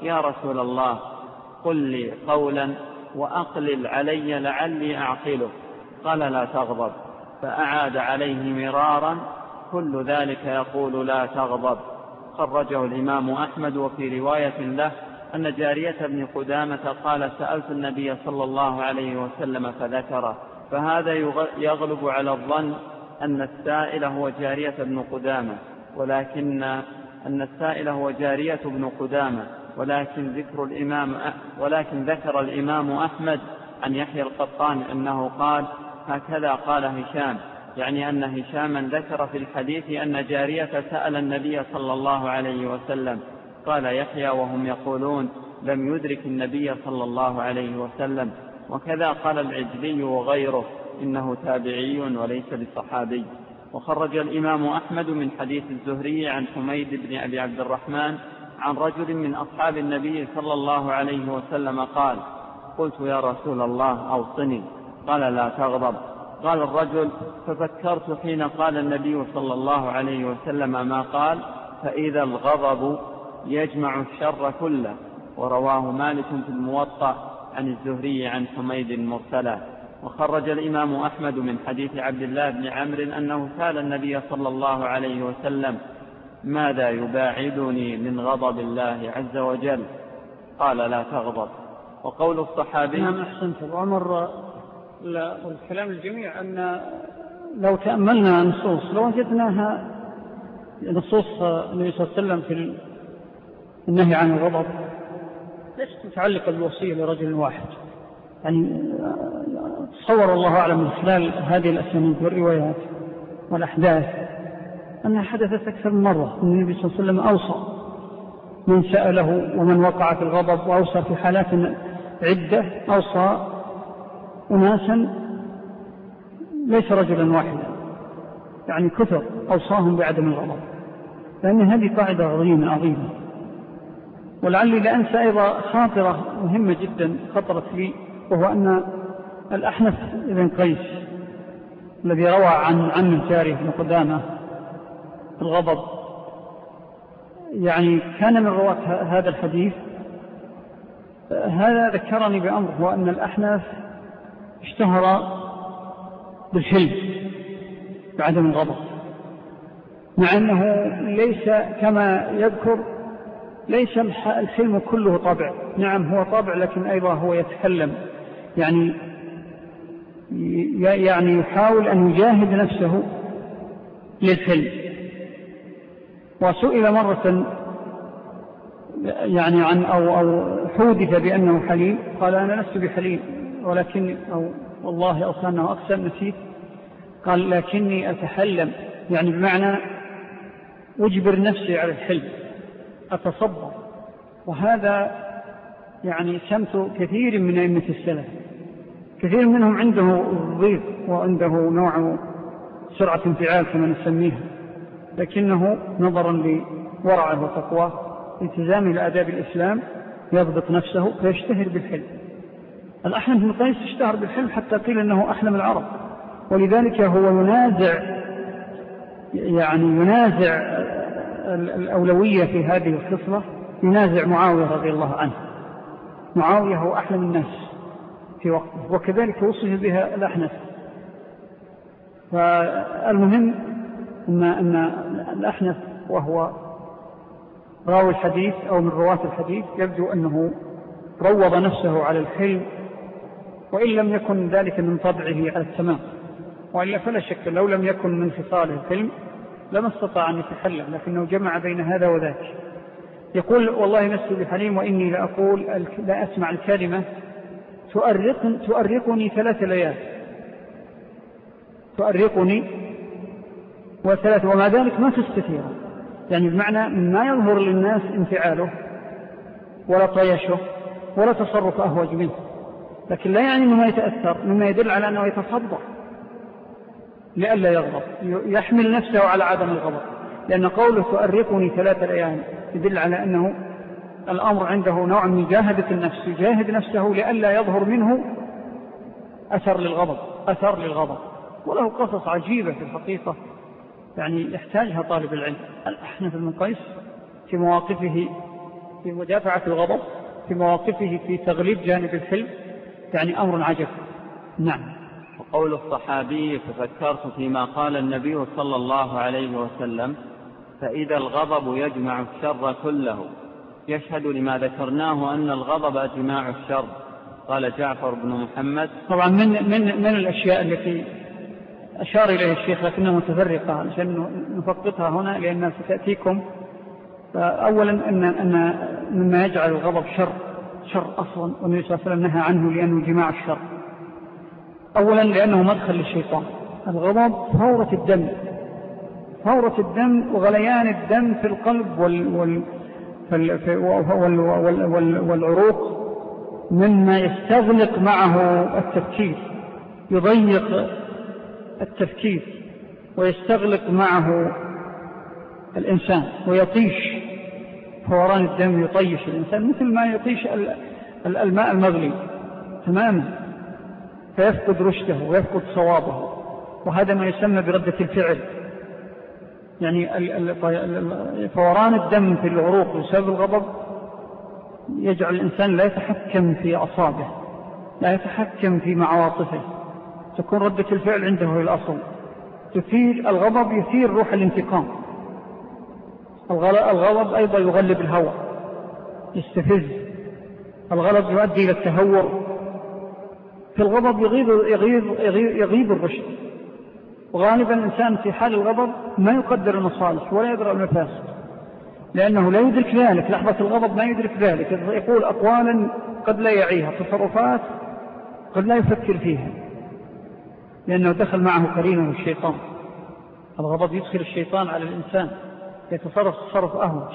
يا رسول الله قل لي قولا وأقلل علي لعلي أعقله. قال لا تغضب فأعاد عليه مرارا كل ذلك يقول لا تغضب. خرجه الإمام أحمد وفي رواية له أن جارية بن قدامة قال سألت النبي صلى الله عليه وسلم فذكره فهذا يغلب على الظن أن السائل هو جارية بن قدامة ولكن أن السائل هو جارية بن قدامة ولكن ذكر الإمام ولكن ذكر الإمام أحمد عن يحيى القطان أنه قال هكذا قال هشام يعني أن هشاما ذكر في الحديث أن جارية سأل النبي صلى الله عليه وسلم قال يحيى وهم يقولون لم يدرك النبي صلى الله عليه وسلم وكذا قال العجلي وغيره إنه تابعي وليس بصحابي. وخرج الإمام أحمد من حديث الزهري عن حميد بن أبي عبد الرحمن عن رجل من أصحاب النبي صلى الله عليه وسلم قال قلت يا رسول الله أوصني. قال لا تغضب. قال الرجل ففكرت حين قال النبي صلى الله عليه وسلم ما قال؟ فإذا الغضب يجمع الشر كله. ورواه مالك في الموطأ عن الزهري عن حميد مرسلا وخرج الإمام أحمد من حديث عبد الله بن عمرو أنه سأل النبي صلى الله عليه وسلم ماذا يباعدني من غضب الله عز وجل؟ قال لا تغضب. وقول الصحابي نعم أحسنت. وأمر الكلام الجميع أن لو تأملنا نصوص لو وجدناها نصوص النبي صلى الله عليه وسلم في النهي عن الغضب ليست متعلقة بالوصية لرجل واحد. يعني تصور الله أعلم من خلال هذه الأسانيد والروايات والأحداث أنها حدثت أكثر من مرة أن النبي صلى الله عليه وسلم أوصى من سأله ومن وقع في الغضب وأوصى في حالات عدة أوصى أناسا ليس رجلا واحدا يعني كثر أوصاهم بعدم الغضب لأن هذه قاعدة عظيمة عظيمة. ولعلي لأنسى أيضا خاطرة مهمة جدا خطرت لي وهو أن الأحنف بن قيس الذي روى عن عم الجاري بن قدامة الغضب يعني كان من رواة هذا الحديث. هذا ذكرني بأمر هو أن الأحناف اشتهر بالحلم بعدم الغضب مع أنه ليس كما يذكر ليس الحلم كله طبع. نعم هو طبع لكن أيضا هو يتكلم. يعني يعني يحاول أن يجاهد نفسه للحلم وسئل مرة يعني عن أو, أو حودث بأنه حليم قال أنا لست بحليم. ولكن أو والله أو كانه أقسم نسيت. قال لكني أتحلم. يعني بمعنى أجبر نفسي على الحلم أتصبر. وهذا يعني سمت كثير من أئمة السلف. كثير منهم عنده ضيق وعنده نوع سرعة انفعال كما نسميها. لكنه نظرا لورعه وتقواه التزام لأداب الإسلام يضبط نفسه فيشتهر بالحلم. الأحلم بن قيس اشتهر بالحلم حتى قيل أنه أحلم العرب. ولذلك هو ينازع يعني ينازع الأولوية في هذه الخصلة ينازع معاوية رضي الله عنه. معاوية هو أحلم الناس في وقته وكذلك وصف بها الأحنف فالمهم أن, أن الأحنف وهو راوي الحديث أو من رواة الحديث يبدو أنه روض نفسه على الحلم وإن لم يكن ذلك من طبعه على التمام وإلا فلا شك لو لم يكن من خصاله الحلم لما استطاع أن يتحلم لكنه جمع بين هذا وذاك. يقول والله نفسي بحليم وإني لأقول لا أسمع الكلمة تؤرق تؤرقني ثلاث ليال. تؤرقني وثلاث ومع ذلك ما تستثير. يعني بمعنى ما يظهر للناس انفعاله ولا طيشه ولا تصرف أهوج منه. لكن لا يعني أنه ما يتأثر مما يدل على أنه يتصدر لئلا يغضب يحمل نفسه على عدم الغضب. لأن قوله تؤرقني ثلاثة الأيام يدل على أنه الأمر عنده نوع من جاهدة النفس يجاهد نفسه لئلا يظهر منه أثر للغضب أثر للغضب. وله قصص عجيبة في الحقيقة يعني يحتاجها طالب العلم. الأحنف بن قيس في مواقفه في مدافعة الغضب في مواقفه في تغليب جانب الحلم؟ يعني أمر عجب. نعم. وقول الصحابي ففكرت فيما قال النبي صلى الله عليه وسلم فإذا الغضب يجمع الشر كله. يشهد لما ذكرناه أن الغضب أجماع الشر. قال جعفر بن محمد. طبعا من, من, من الأشياء التي أشار إليه الشيخ لكنها متفرقة عشان نفقطها هنا لأنها ستأتيكم. أولا أن, أن مما يجعل الغضب شر. شر أصلا والنبي صلى الله عليه وسلم نهى عنه لأنه جماع الشر. أولا لأنه مدخل للشيطان. الغضب فورة الدم. فورة الدم وغليان الدم في القلب وال وال وال وال وال والعروق مما يستغلق معه التفكير. يضيق التفكير ويستغلق معه الإنسان ويطيش فوران الدم يطيش الإنسان مثل ما يطيش الماء المغلي. تماما فيفقد رشده ويفقد صوابه. وهذا ما يسمى بردة الفعل. يعني فوران الدم في العروق بسبب الغضب يجعل الإنسان لا يتحكم في أصابه لا يتحكم في معواطفه تكون ردة الفعل عنده هي الأصل. تثير الغضب يثير روح الانتقام. الغضب أيضا يغلب الهوى يستفز. الغضب يؤدي إلى التهور. في الغضب يغيب, يغيب, يغيب, يغيب الرشد. وغالبا الإنسان في حال الغضب ما يقدر المصالح ولا يدرى المفاسد لأنه لا يدرك ذلك. لحظة الغضب ما يدرك ذلك. يقول أقوالا قد لا يعيها تصرفات قد لا يفكر فيها لأنه دخل معه قرينه الشيطان. الغضب يدخل الشيطان على الإنسان. يتصرف تصرف أهوج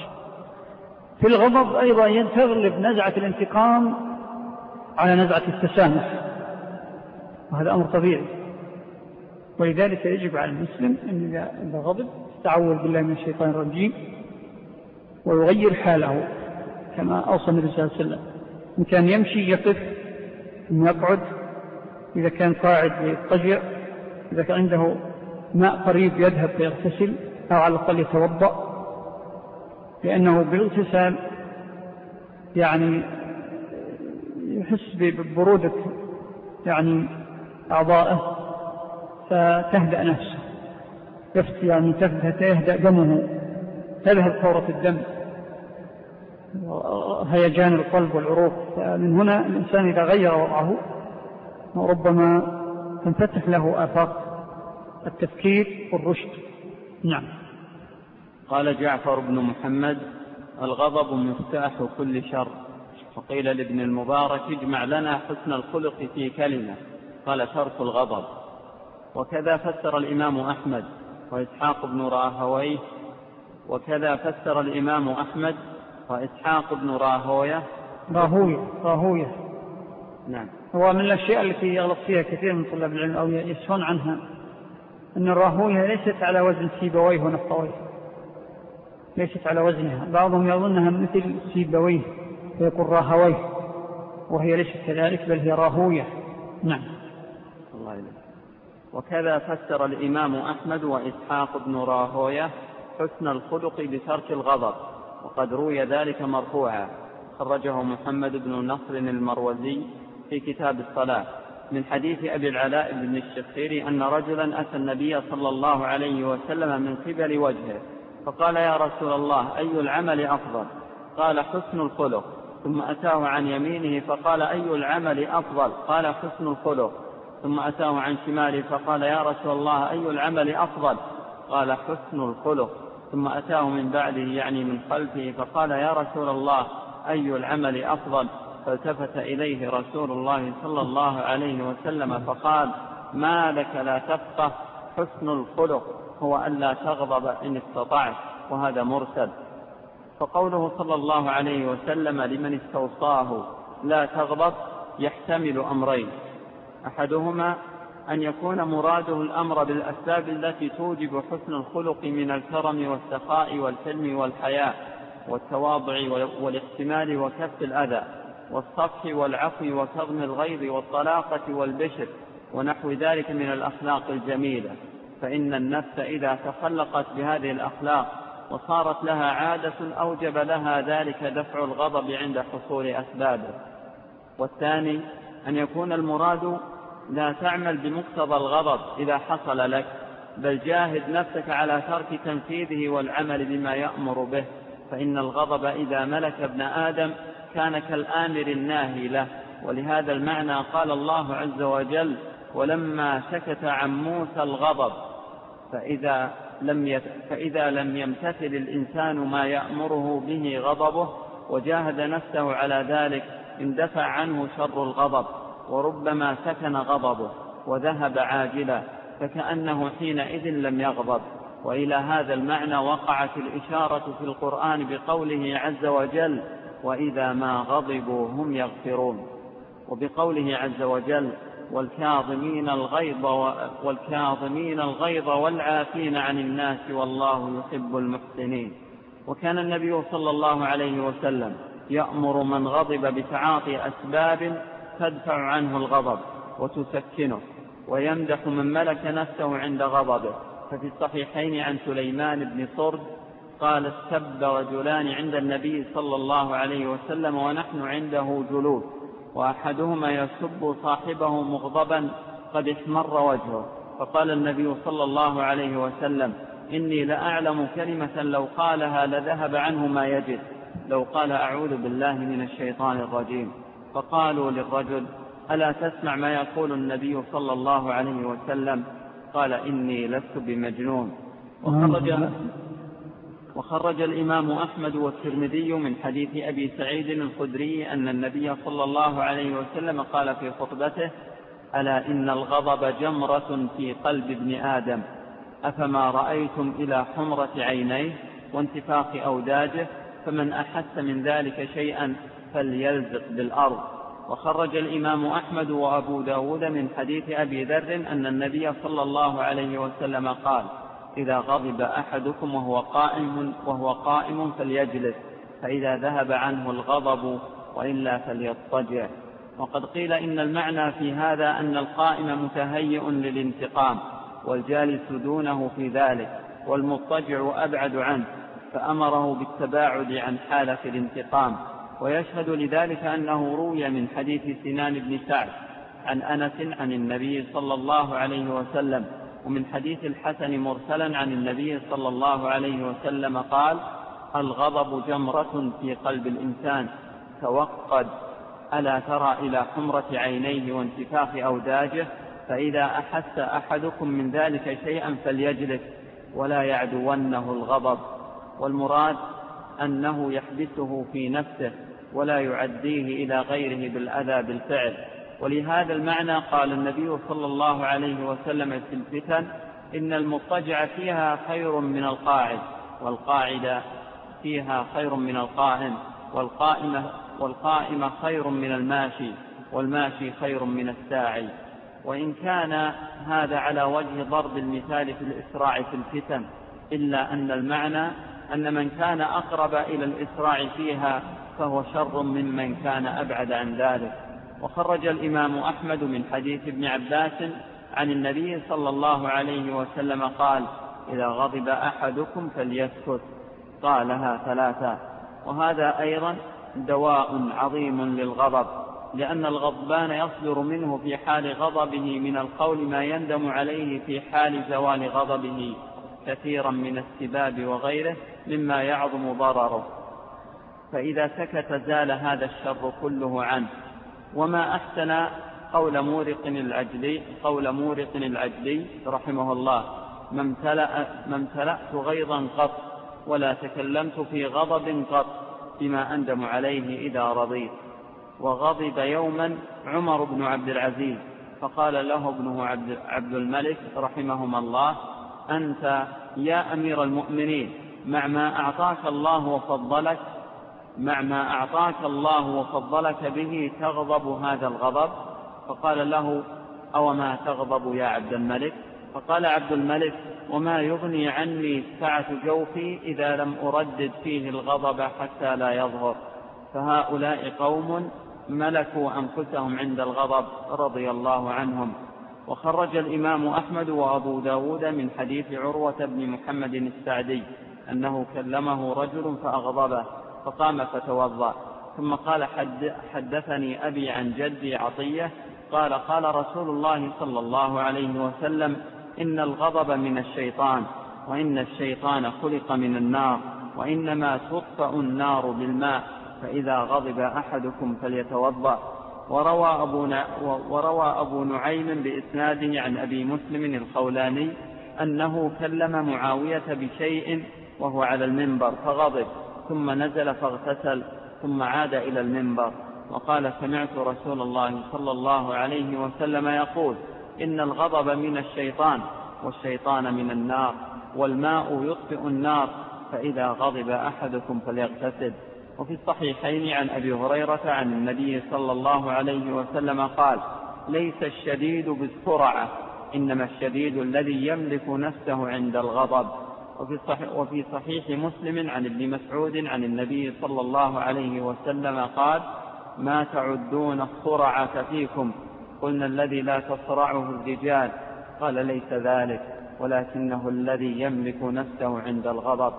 في الغضب أيضا يتغلب نزعة الانتقام على نزعة التسامح. وهذا أمر طبيعي. ولذلك يجب على المسلم أن إذا غضب تعوذ بالله من الشيطان الرجيم ويغير حاله كما أوصى النبي صلى الله عليه وسلم. إن كان يمشي يقف إن يقعد إذا كان قاعد يضطجع إذا كان عنده ماء قريب يذهب فيغتسل أو على الأقل يتوضأ. لأنه بالاغتسال يعني يحس ببرودة يعني أعضائه فتهدأ نفسه. يفتي يعني تهدأ دمه تذهب فورة الدم. هيجان القلب والعروق. فمن هنا الإنسان إذا غير وضعه ربما تنفتح له آفاق التفكير والرشد. نعم. قال جعفر بن محمد الغضب مفتاح كل شر. وقيل لابن المبارك اجمع لنا حسن الخلق في كلمة. قال ترك الغضب. وكذا فسر الإمام أحمد وإسحاق بن راهويه. وكذا فسر الإمام أحمد وإسحاق بن راهوية. راهوية راهوية. نعم. هو من الأشياء التي يغلط فيها كثير من طلاب العلم أو يسهون عنها أن الراهوية ليست على وزن سيبويه ونفطويه. ليست على وزنها. بعضهم يظنها مثل سيبويه فيقول راهويه وهي ليست كذلك بل هي راهوية. نعم. الله إليه وكذا فسر الإمام أحمد وإسحاق بن راهوية حسن الخلق بترك الغضب وقد روي ذلك مرفوعا. خرجه محمد بن نصر المروزي في كتاب الصلاة من حديث أبي العلاء بن الشخير أن رجلا أتى النبي صلى الله عليه وسلم من قبل وجهه فقال يا رسول الله أي العمل أفضل؟ قال حسن الخلق. ثم أتاه عن يمينه فقال أي العمل أفضل؟ قال حسن الخلق. ثم أتاه عن شماله فقال يا رسول الله أي العمل أفضل؟ قال حسن الخلق. ثم أتاه من بعده يعني من خلفه فقال يا رسول الله أي العمل أفضل؟ فالتفت إليه رسول الله صلى الله عليه وسلم فقال ما لك لا تفقه حسن الخلق. هو ألا تغضب إن استطعت وهذا مرسل. فقوله صلى الله عليه وسلم لمن استوصاه لا تغضب يحتمل أمرين. أحدهما أن يكون مراده الأمر بالأسباب التي توجب حسن الخلق من الكرم والسخاء والحلم والحياء والتواضع والاحتمال وكف الأذى والصفح والعفو وكظم الغيظ والطلاقة والبشر ونحو ذلك من الأخلاق الجميلة. فإن النفس إذا تخلقت بهذه الأخلاق وصارت لها عادة أوجب لها ذلك دفع الغضب عند حصول أسبابه. والثاني أن يكون المراد لا تعمل بمقتضى الغضب إذا حصل لك بل جاهد نفسك على ترك تنفيذه والعمل بما يأمر به. فإن الغضب إذا ملك ابن آدم كان كالآمر الناهي له. ولهذا المعنى قال الله عز وجل ولما سكت عن موسى الغضب فإذا لم, فإذا لم يمتثل الإنسان ما يأمره به غضبه وجاهد نفسه على ذلك اندفع عنه شر الغضب وربما سكن غضبه وذهب عاجلا فكأنه حينئذ لم يغضب. وإلى هذا المعنى وقعت الإشارة في القرآن بقوله عز وجل وإذا ما غضبوا هم يغفرون وبقوله عز وجل والكاظمين الغيظ والكاظمين الغيظ والعافين عن الناس والله يحب المحسنين. وكان النبي صلى الله عليه وسلم يأمر من غضب بتعاطي أسباب تدفع عنه الغضب وتسكنه ويمدح من ملك نفسه عند غضبه. ففي الصحيحين عن سليمان بن صرد قال استب رجلان عند النبي صلى الله عليه وسلم ونحن عنده جلوس وأحدهما يسب صاحبه مغضبا قد احمر وجهه. فقال النبي صلى الله عليه وسلم إني لأعلم كلمة لو قالها لذهب عنه ما يجد. لو قال أعوذ بالله من الشيطان الرجيم. فقالوا للرجل ألا تسمع ما يقول النبي صلى الله عليه وسلم؟ قال إني لست بمجنون. وخرج, وخرج الإمام أحمد والترمذي من حديث أبي سعيد الخدري أن النبي صلى الله عليه وسلم قال في خطبته ألا إن الغضب جمرة في قلب ابن آدم؟ أفما رأيتم إلى حمرة عينيه وانتفاخ أوداجه؟ فمن أحس من ذلك شيئا فليلزق بالأرض. وخرج الإمام أحمد وأبو داود من حديث أبي ذر أن النبي صلى الله عليه وسلم قال إذا غضب أحدكم وهو قائم, وهو قائم فليجلس فإذا ذهب عنه الغضب وإلا فليضطجع. وقد قيل إن المعنى في هذا أن القائم متهيئ للانتقام والجالس دونه في ذلك والمضطجع أبعد عنه فأمره بالتباعد عن حالة الانتقام. ويشهد لذلك أنه روي من حديث سنان بن سعد عن أنس عن النبي صلى الله عليه وسلم ومن حديث الحسن مرسلا عن النبي صلى الله عليه وسلم قال الغضب جمرة في قلب الإنسان توقد ألا ترى إلى حمرة عينيه وانتفاخ أوداجه فإذا أحس أحدكم من ذلك شيئا فليجلس ولا يعدونه الغضب. والمراد أنه يحبسه في نفسه ولا يعديه إلى غيره بالأذى بالفعل. ولهذا المعنى قال النبي صلى الله عليه وسلم في الفتن إن المضطجع فيها خير من القاعد والقاعد فيها خير من القائم والقائمة, والقائمة خير من الماشي والماشي خير من الساعي. وإن كان هذا على وجه ضرب المثال في الإسراع في الفتن إلا أن المعنى أن من كان أقرب إلى الإسراع فيها فهو شر ممن كان أبعد عن ذلك. وخرج الإمام أحمد من حديث ابن عباس عن النبي صلى الله عليه وسلم قال إذا غضب أحدكم فليسكت. قالها ثلاثا وهذا أيضا دواء عظيم للغضب لأن الغضبان يصدر منه في حال غضبه من القول ما يندم عليه في حال زوال غضبه كثيرا من السباب وغيره مما يعظم ضرره. فإذا سكت زال هذا الشر كله عنه. وما أحسن قول مورق العجلي قول مورق العجلي رحمه الله ما امتلأ ما امتلأت غيظا قط ولا تكلمت في غضب قط بما أندم عليه إذا رضيت. وغضب يوما عمر بن عبد العزيز فقال له ابنه عبد, الملك رحمهما الله أنت يا أمير المؤمنين مع ما أعطاك الله وفضلك مع ما أعطاك الله وفضلك به تغضب هذا الغضب؟ فقال له أو ما تغضب يا عبد الملك؟ فقال عبد الملك وما يغني عني سعة جوفي إذا لم أردد فيه الغضب حتى لا يظهر. فهؤلاء قوم ملكوا أنفسهم عند الغضب رضي الله عنهم. وخرج الإمام أحمد وأبو داود من حديث عروة بن محمد السعدي أنه كلمه رجل فأغضبه. فقام فتوضأ. ثم قال حد حدثني أبي عن جدي عطية قال قال رسول الله صلى الله عليه وسلم إن الغضب من الشيطان وإن الشيطان خلق من النار وإنما تطفأ النار بالماء فإذا غضب أحدكم فليتوضأ. وروى أبو, وروى أبو نعيم بإسناده عن أبي مسلم الخولاني أنه كلم معاوية بشيء وهو على المنبر فغضب. ثم نزل فاغتسل ثم عاد إلى المنبر. وقال سمعت رسول الله صلى الله عليه وسلم يقول إن الغضب من الشيطان والشيطان من النار والماء يطفئ النار فإذا غضب أحدكم فليغتسل. وفي الصحيحين عن أبي هريرة عن النبي صلى الله عليه وسلم قال ليس الشديد بالسرعة إنما الشديد الذي يملك نفسه عند الغضب. وفي صحيح, وفي صحيح مسلم عن ابن مسعود عن النبي صلى الله عليه وسلم قال ما تعدون الصرعة فيكم. قلنا الذي لا تصرعه الرجال. قال ليس ذلك ولكنه الذي يملك نفسه عند الغضب.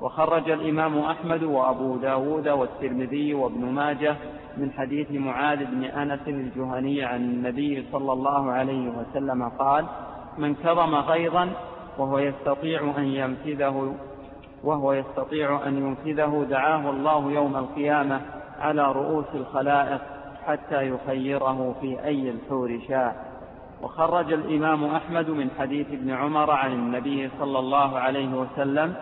وخرج الإمام أحمد وأبو داود والترمذي وابن ماجه من حديث معاذ بن أنس الجهني عن النبي صلى الله عليه وسلم قال من كظم غيظا وهو يستطيع أن ينفذه وهو يستطيع أن ينفذه دعاه الله يوم القيامة على رؤوس الخلائق حتى يخيره في أي الحور شاء. وخرج الإمام أحمد من حديث ابن عمر عن النبي صلى الله عليه وسلم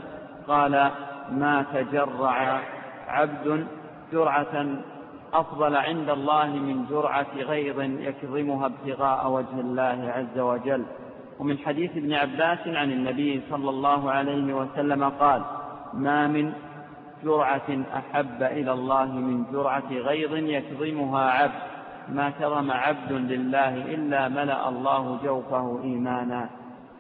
قال ما تجرع عبد جرعة أفضل عند الله من جرعة غيظ يكظمها ابتغاء وجه الله عز وجل. ومن حديث ابن عباس عن النبي صلى الله عليه وسلم قال ما من جرعة أحب إلى الله من جرعة غيظ يكظمها عبد ما كرم عبد لله إلا ملأ الله جوفه إيمانا.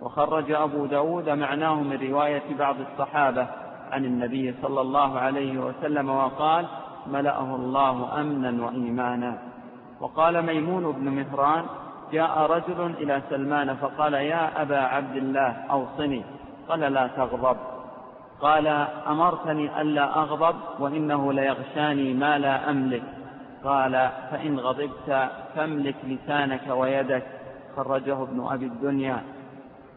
وخرج أبو داود معناه من رواية بعض الصحابة عن النبي صلى الله عليه وسلم وقال ملأه الله أمنا وإيمانا. وقال ميمون بن مهران جاء رجل إلى سلمان فقال يا أبا عبد الله أوصني. قال لا تغضب. قال أمرتني ألا أغضب وإنه ليغشاني ما لا أملك. قال فإن غضبت فاملك لسانك ويدك. خرجه ابن أبي الدنيا.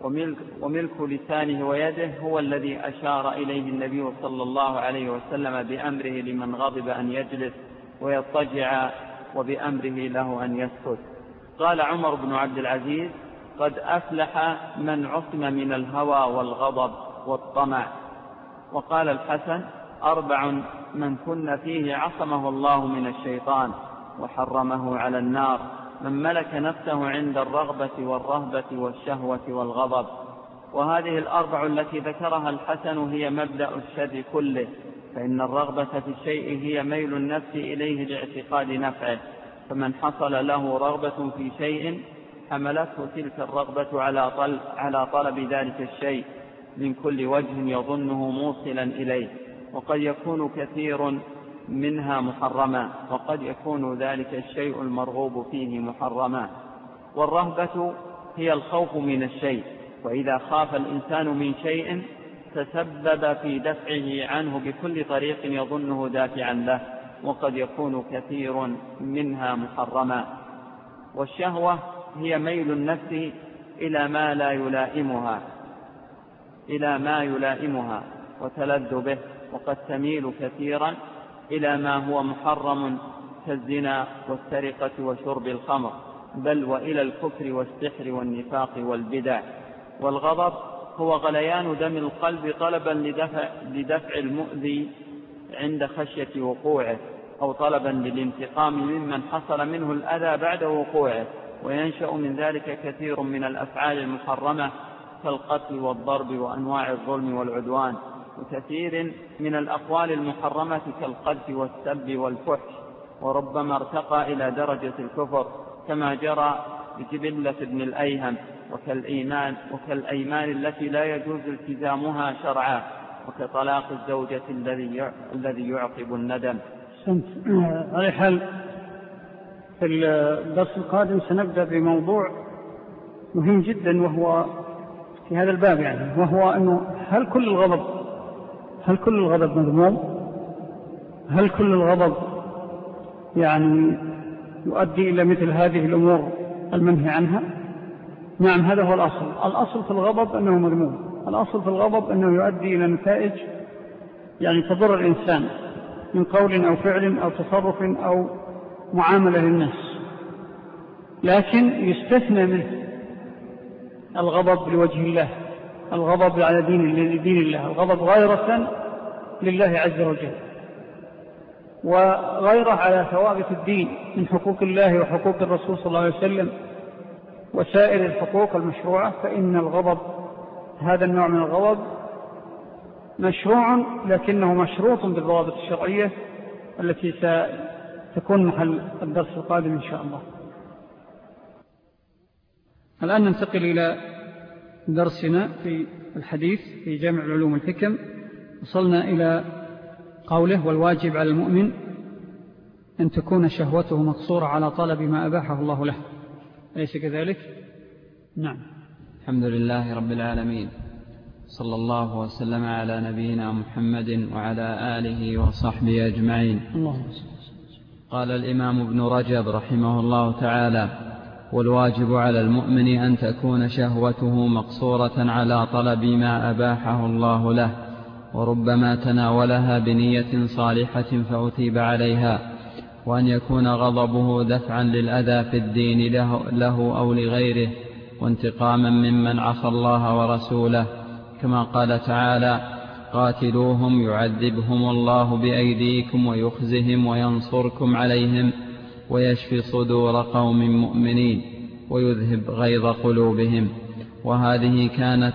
وملك, وملك لسانه ويده هو الذي أشار إليه النبي صلى الله عليه وسلم بأمره لمن غضب أن يجلس ويضطجع وبأمره له أن يسكت. قال عمر بن عبد العزيز قد أفلح من عصم من الهوى والغضب والطمع. وقال الحسن أربع من كن فيه عصمه الله من الشيطان وحرمه على النار من ملك نفسه عند الرغبة والرهبة والشهوة والغضب. وهذه الأربع التي ذكرها الحسن هي مبدأ الشر كله فإن الرغبة في الشيء هي ميل النفس إليه لاعتقاد نفعه. فمن حصل له رغبة في شيء حملته تلك الرغبة على طلب, على طلب ذلك الشيء من كل وجه يظنه موصلا إليه وقد يكون كثير منها محرما وقد يكون ذلك الشيء المرغوب فيه محرما. والرهبة هي الخوف من الشيء وإذا خاف الإنسان من شيء تسبب في دفعه عنه بكل طريق يظنه دافعا له. وقد يكون كثير منها محرما. والشهوة هي ميل النفس إلى ما لا يلائمها إلى ما يلائمها وتلذ به وقد تميل كثيرا إلى ما هو محرم كالزنا والسرقة وشرب الخمر بل وإلى الكفر والسحر والنفاق والبدع. والغضب هو غليان دم القلب طلبا لدفع, لدفع المؤذي عند خشية وقوعه أو طلبا للانتقام ممن حصل منه الأذى بعد وقوعه. وينشأ من ذلك كثير من الأفعال المحرمة كالقتل والضرب وأنواع الظلم والعدوان وكثير من الأقوال المحرمة كالقذف والسب والفحش. وربما ارتقى إلى درجة الكفر كما جرى بجبلة ابن الأيهم وكالإيمان وكالأيمان التي لا يجوز التزامها شرعا. وكطلاق الزوجة الذي الذي يعقب الندم. على حال. في الدرس القادم سنبدأ بموضوع مهم جدا وهو في هذا الباب يعني وهو أنه هل كل الغضب هل كل الغضب مذموم؟ هل كل الغضب يعني يؤدي إلى مثل هذه الأمور المنهي عنها؟ نعم هذا هو الأصل. الأصل في الغضب أنه مذموم. الأصل في الغضب أنه يؤدي إلى نتائج يعني تضر الإنسان من قول أو فعل أو تصرف أو معاملة للناس لكن يستثنى منه الغضب لوجه الله الغضب على دين, دين الله الغضب غيرة لله عز وجل وغيره على ثوابت الدين من حقوق الله وحقوق الرسول صلى الله عليه وسلم وسائر الحقوق المشروعة فإن الغضب هذا النوع من الغضب مشروع لكنه مشروط بالضوابط الشرعية التي ستكون محل الدرس القادم إن شاء الله. الآن ننتقل إلى درسنا في الحديث في جامع العلوم الحكم. وصلنا إلى قوله والواجب على المؤمن أن تكون شهوته مقصورة على طلب ما أباحه الله له. أليس كذلك؟ نعم. الحمد لله رب العالمين. صلى الله وسلم على نبينا محمد وعلى آله وصحبه أجمعين. قال الإمام ابن رجب رحمه الله تعالى والواجب على المؤمن أن تكون شهوته مقصورة على طلب ما أباحه الله له وربما تناولها بنية صالحة فأتيب عليها وأن يكون غضبه دفعا للأذى في الدين له, له أو لغيره وانتقاما ممن عصى الله ورسوله. كما قال تعالى قاتلوهم يعذبهم الله بأيديكم ويخزهم وينصركم عليهم ويشفي صدور قوم مؤمنين ويذهب غيظ قلوبهم. وهذه كانت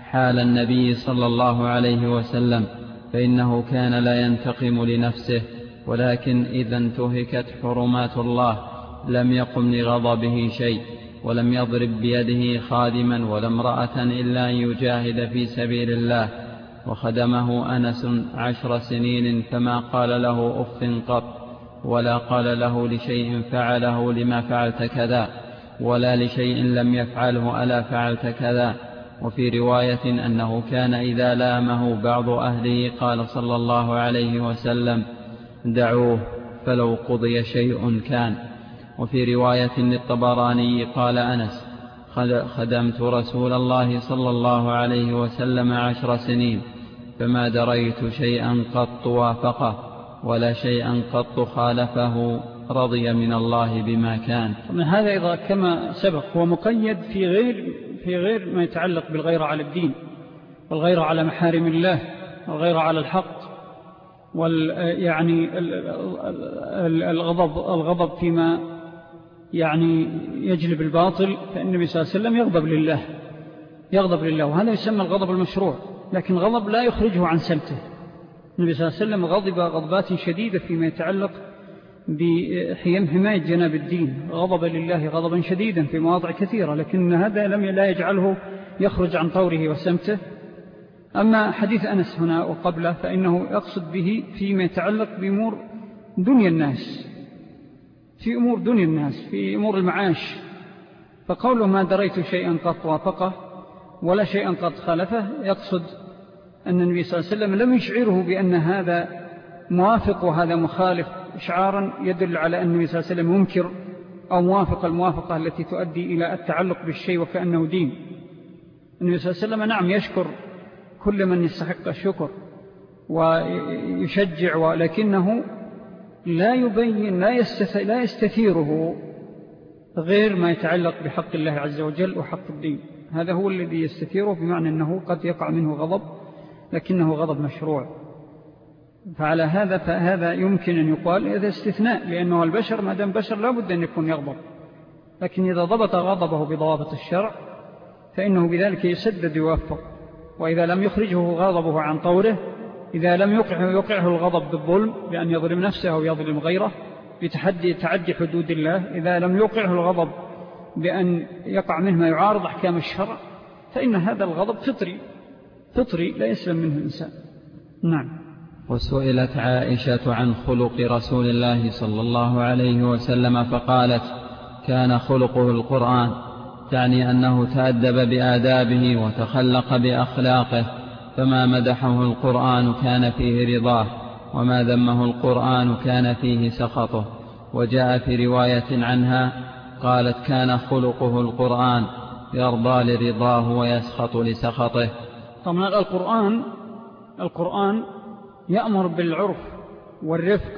حال النبي صلى الله عليه وسلم فإنه كان لا ينتقم لنفسه ولكن إذا انتهكت حرمات الله لم يقم لغضبه شيء. ولم يضرب بيده خادما ولا امرأة إلا أن يجاهد في سبيل الله. وخدمه أنس عشر سنين فما قال له أف قط ولا قال له لشيء فعله لما فعلت كذا ولا لشيء لم يفعله ألا فعلت كذا. وفي رواية أنه كان إذا لامه بعض أهله قال صلى الله عليه وسلم دعوه فلو قضي شيء كان. وفي رواية للطبراني قال أنس خدمت رسول الله صلى الله عليه وسلم عشر سنين فما دريت شيئا قط وافقه ولا شيئا قط خالفه رضي من الله بما كان. من هذا أيضا كما سبق هو مقيد في غير, في غير ما يتعلق بالغير على الدين والغير على محارم الله والغير على الحق وال يعني الغضب, الغضب فيما يعني يجلب الباطل فإن النبي صلى الله عليه وسلم يغضب لله يغضب لله وهذا يسمى الغضب المشروع لكن غضب لا يخرجه عن سمته. النبي صلى الله عليه وسلم غضب غضبات شديدة فيما يتعلق بحيم حماية جناب الدين غضب لله غضبا شديدا في مواضع كثيرة لكن هذا لم لا يجعله يخرج عن طوره وسمته. أما حديث أنس هنا وقبله فإنه يقصد به فيما يتعلق بأمور دنيا الناس. في أمور دنيا الناس في أمور المعاش. فقوله ما دريت شيئا قد وافقه ولا شيئا قد خالفه يقصد أن النبي صلى الله عليه وسلم لم يشعره بأن هذا موافق وهذا مخالف. إشعارا يدل على أن النبي صلى الله عليه وسلم منكر أو موافق الموافقة التي تؤدي إلى التعلق بالشيء وكأنه دين. النبي صلى الله عليه وسلم نعم يشكر كل من يستحق الشكر ويشجع ولكنه لا يبين لا, لا يستثيره غير ما يتعلق بحق الله عز وجل وحق الدين. هذا هو الذي يستثيره بمعنى أنه قد يقع منه غضب لكنه غضب مشروع. فعلى هذا فهذا يمكن أن يقال هذا استثناء لأنه البشر ما دام بشر لا بد أن يكون يغضب. لكن إذا ضبط غضبه بضوابط الشرع فإنه بذلك يسدد ويوفق. وإذا لم يخرجه غضبه عن طوره إذا لم يقعه, يقعه الغضب بالظلم بأن يظلم نفسه أو يظلم غيره بتحدي تعدي حدود الله. إذا لم يقعه الغضب بأن يقع منه ما يعارض أحكام الشرع فإن هذا الغضب فطري. فطري لا يسلم منه الإنسان. نعم. وسئلت عائشة عن خلق رسول الله صلى الله عليه وسلم فقالت كان خلقه القرآن. تعني أنه تأدب بآدابه وتخلق بأخلاقه. فما مدحه القرآن كان فيه رضاه وما ذمه القرآن كان فيه سخطه. وجاء في رواية عنها قالت كان خلقه القرآن يرضى لرضاه ويسخط لسخطه. طبعا القرآن القرآن يأمر بالعرف والرفق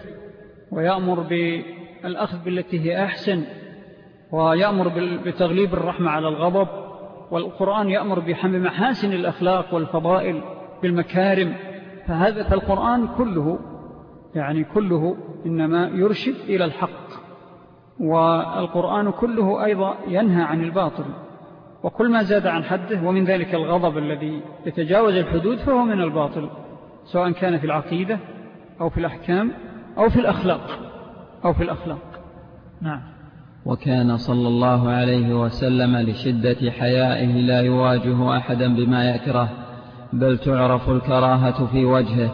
ويأمر بالأخذ بالتي هي أحسن ويأمر بتغليب الرحمة على الغضب. والقرآن يأمر بمحاسن الأخلاق والفضائل بالمكارم فهذا فالقرآن كله يعني كله إنما يرشد إلى الحق. والقرآن كله أيضا ينهى عن الباطل. وكل ما زاد عن حده ومن ذلك الغضب الذي يتجاوز الحدود فهو من الباطل سواء كان في العقيدة أو في الأحكام أو في الأخلاق أو في الأخلاق. نعم. وكان صلى الله عليه وسلم لشدة حيائه لا يواجه أحدا بما يكره بل تعرف الكراهة في وجهه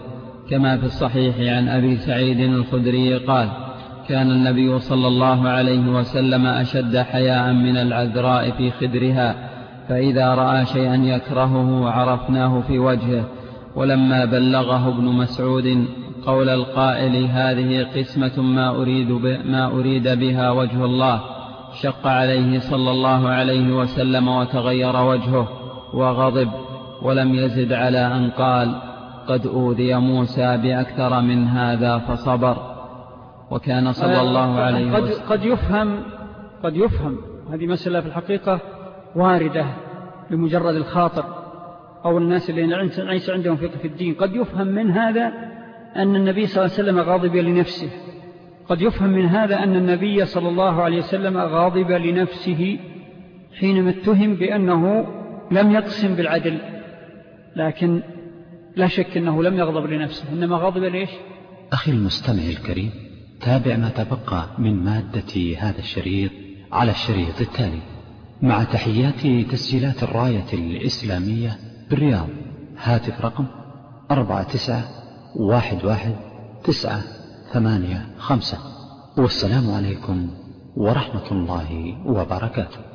كما في الصحيح عن أبي سعيد الخدري قال كان النبي صلى الله عليه وسلم أشد حياء من العذراء في خدرها فإذا رأى شيئا يكرهه عرفناه في وجهه ولما بلغه ابن مسعود قول القائل هذه قسمة ما أريد, ما أريد بها وجه الله. شق عليه صلى الله عليه وسلم وتغير وجهه وغضب ولم يزد على أن قال قد أوذي موسى بأكثر من هذا فصبر. وكان صلى الله عليه قد, وسلم قد يفهم قد يفهم. هذه مسألة في الحقيقة واردة بمجرد الخاطر أو الناس اللي ليس عندهم فقه في الدين. قد يفهم من هذا أن النبي صلى الله عليه وسلم غاضب لنفسه. قد يفهم من هذا أن النبي صلى الله عليه وسلم غاضب لنفسه حينما اتهم بأنه لم يقسم بالعدل. لكن لا شك أنه لم يغضب لنفسه. إنما غضب ليش أخي المستمع الكريم تابع ما تبقى من مادة هذا الشريط على الشريط التالي. مع تحيات تسجيلات الراية الإسلامية بالرياض. هاتف رقم أربعة تسعة واحد واحد تسعة ثمانية خمسة والسلام عليكم ورحمة الله وبركاته.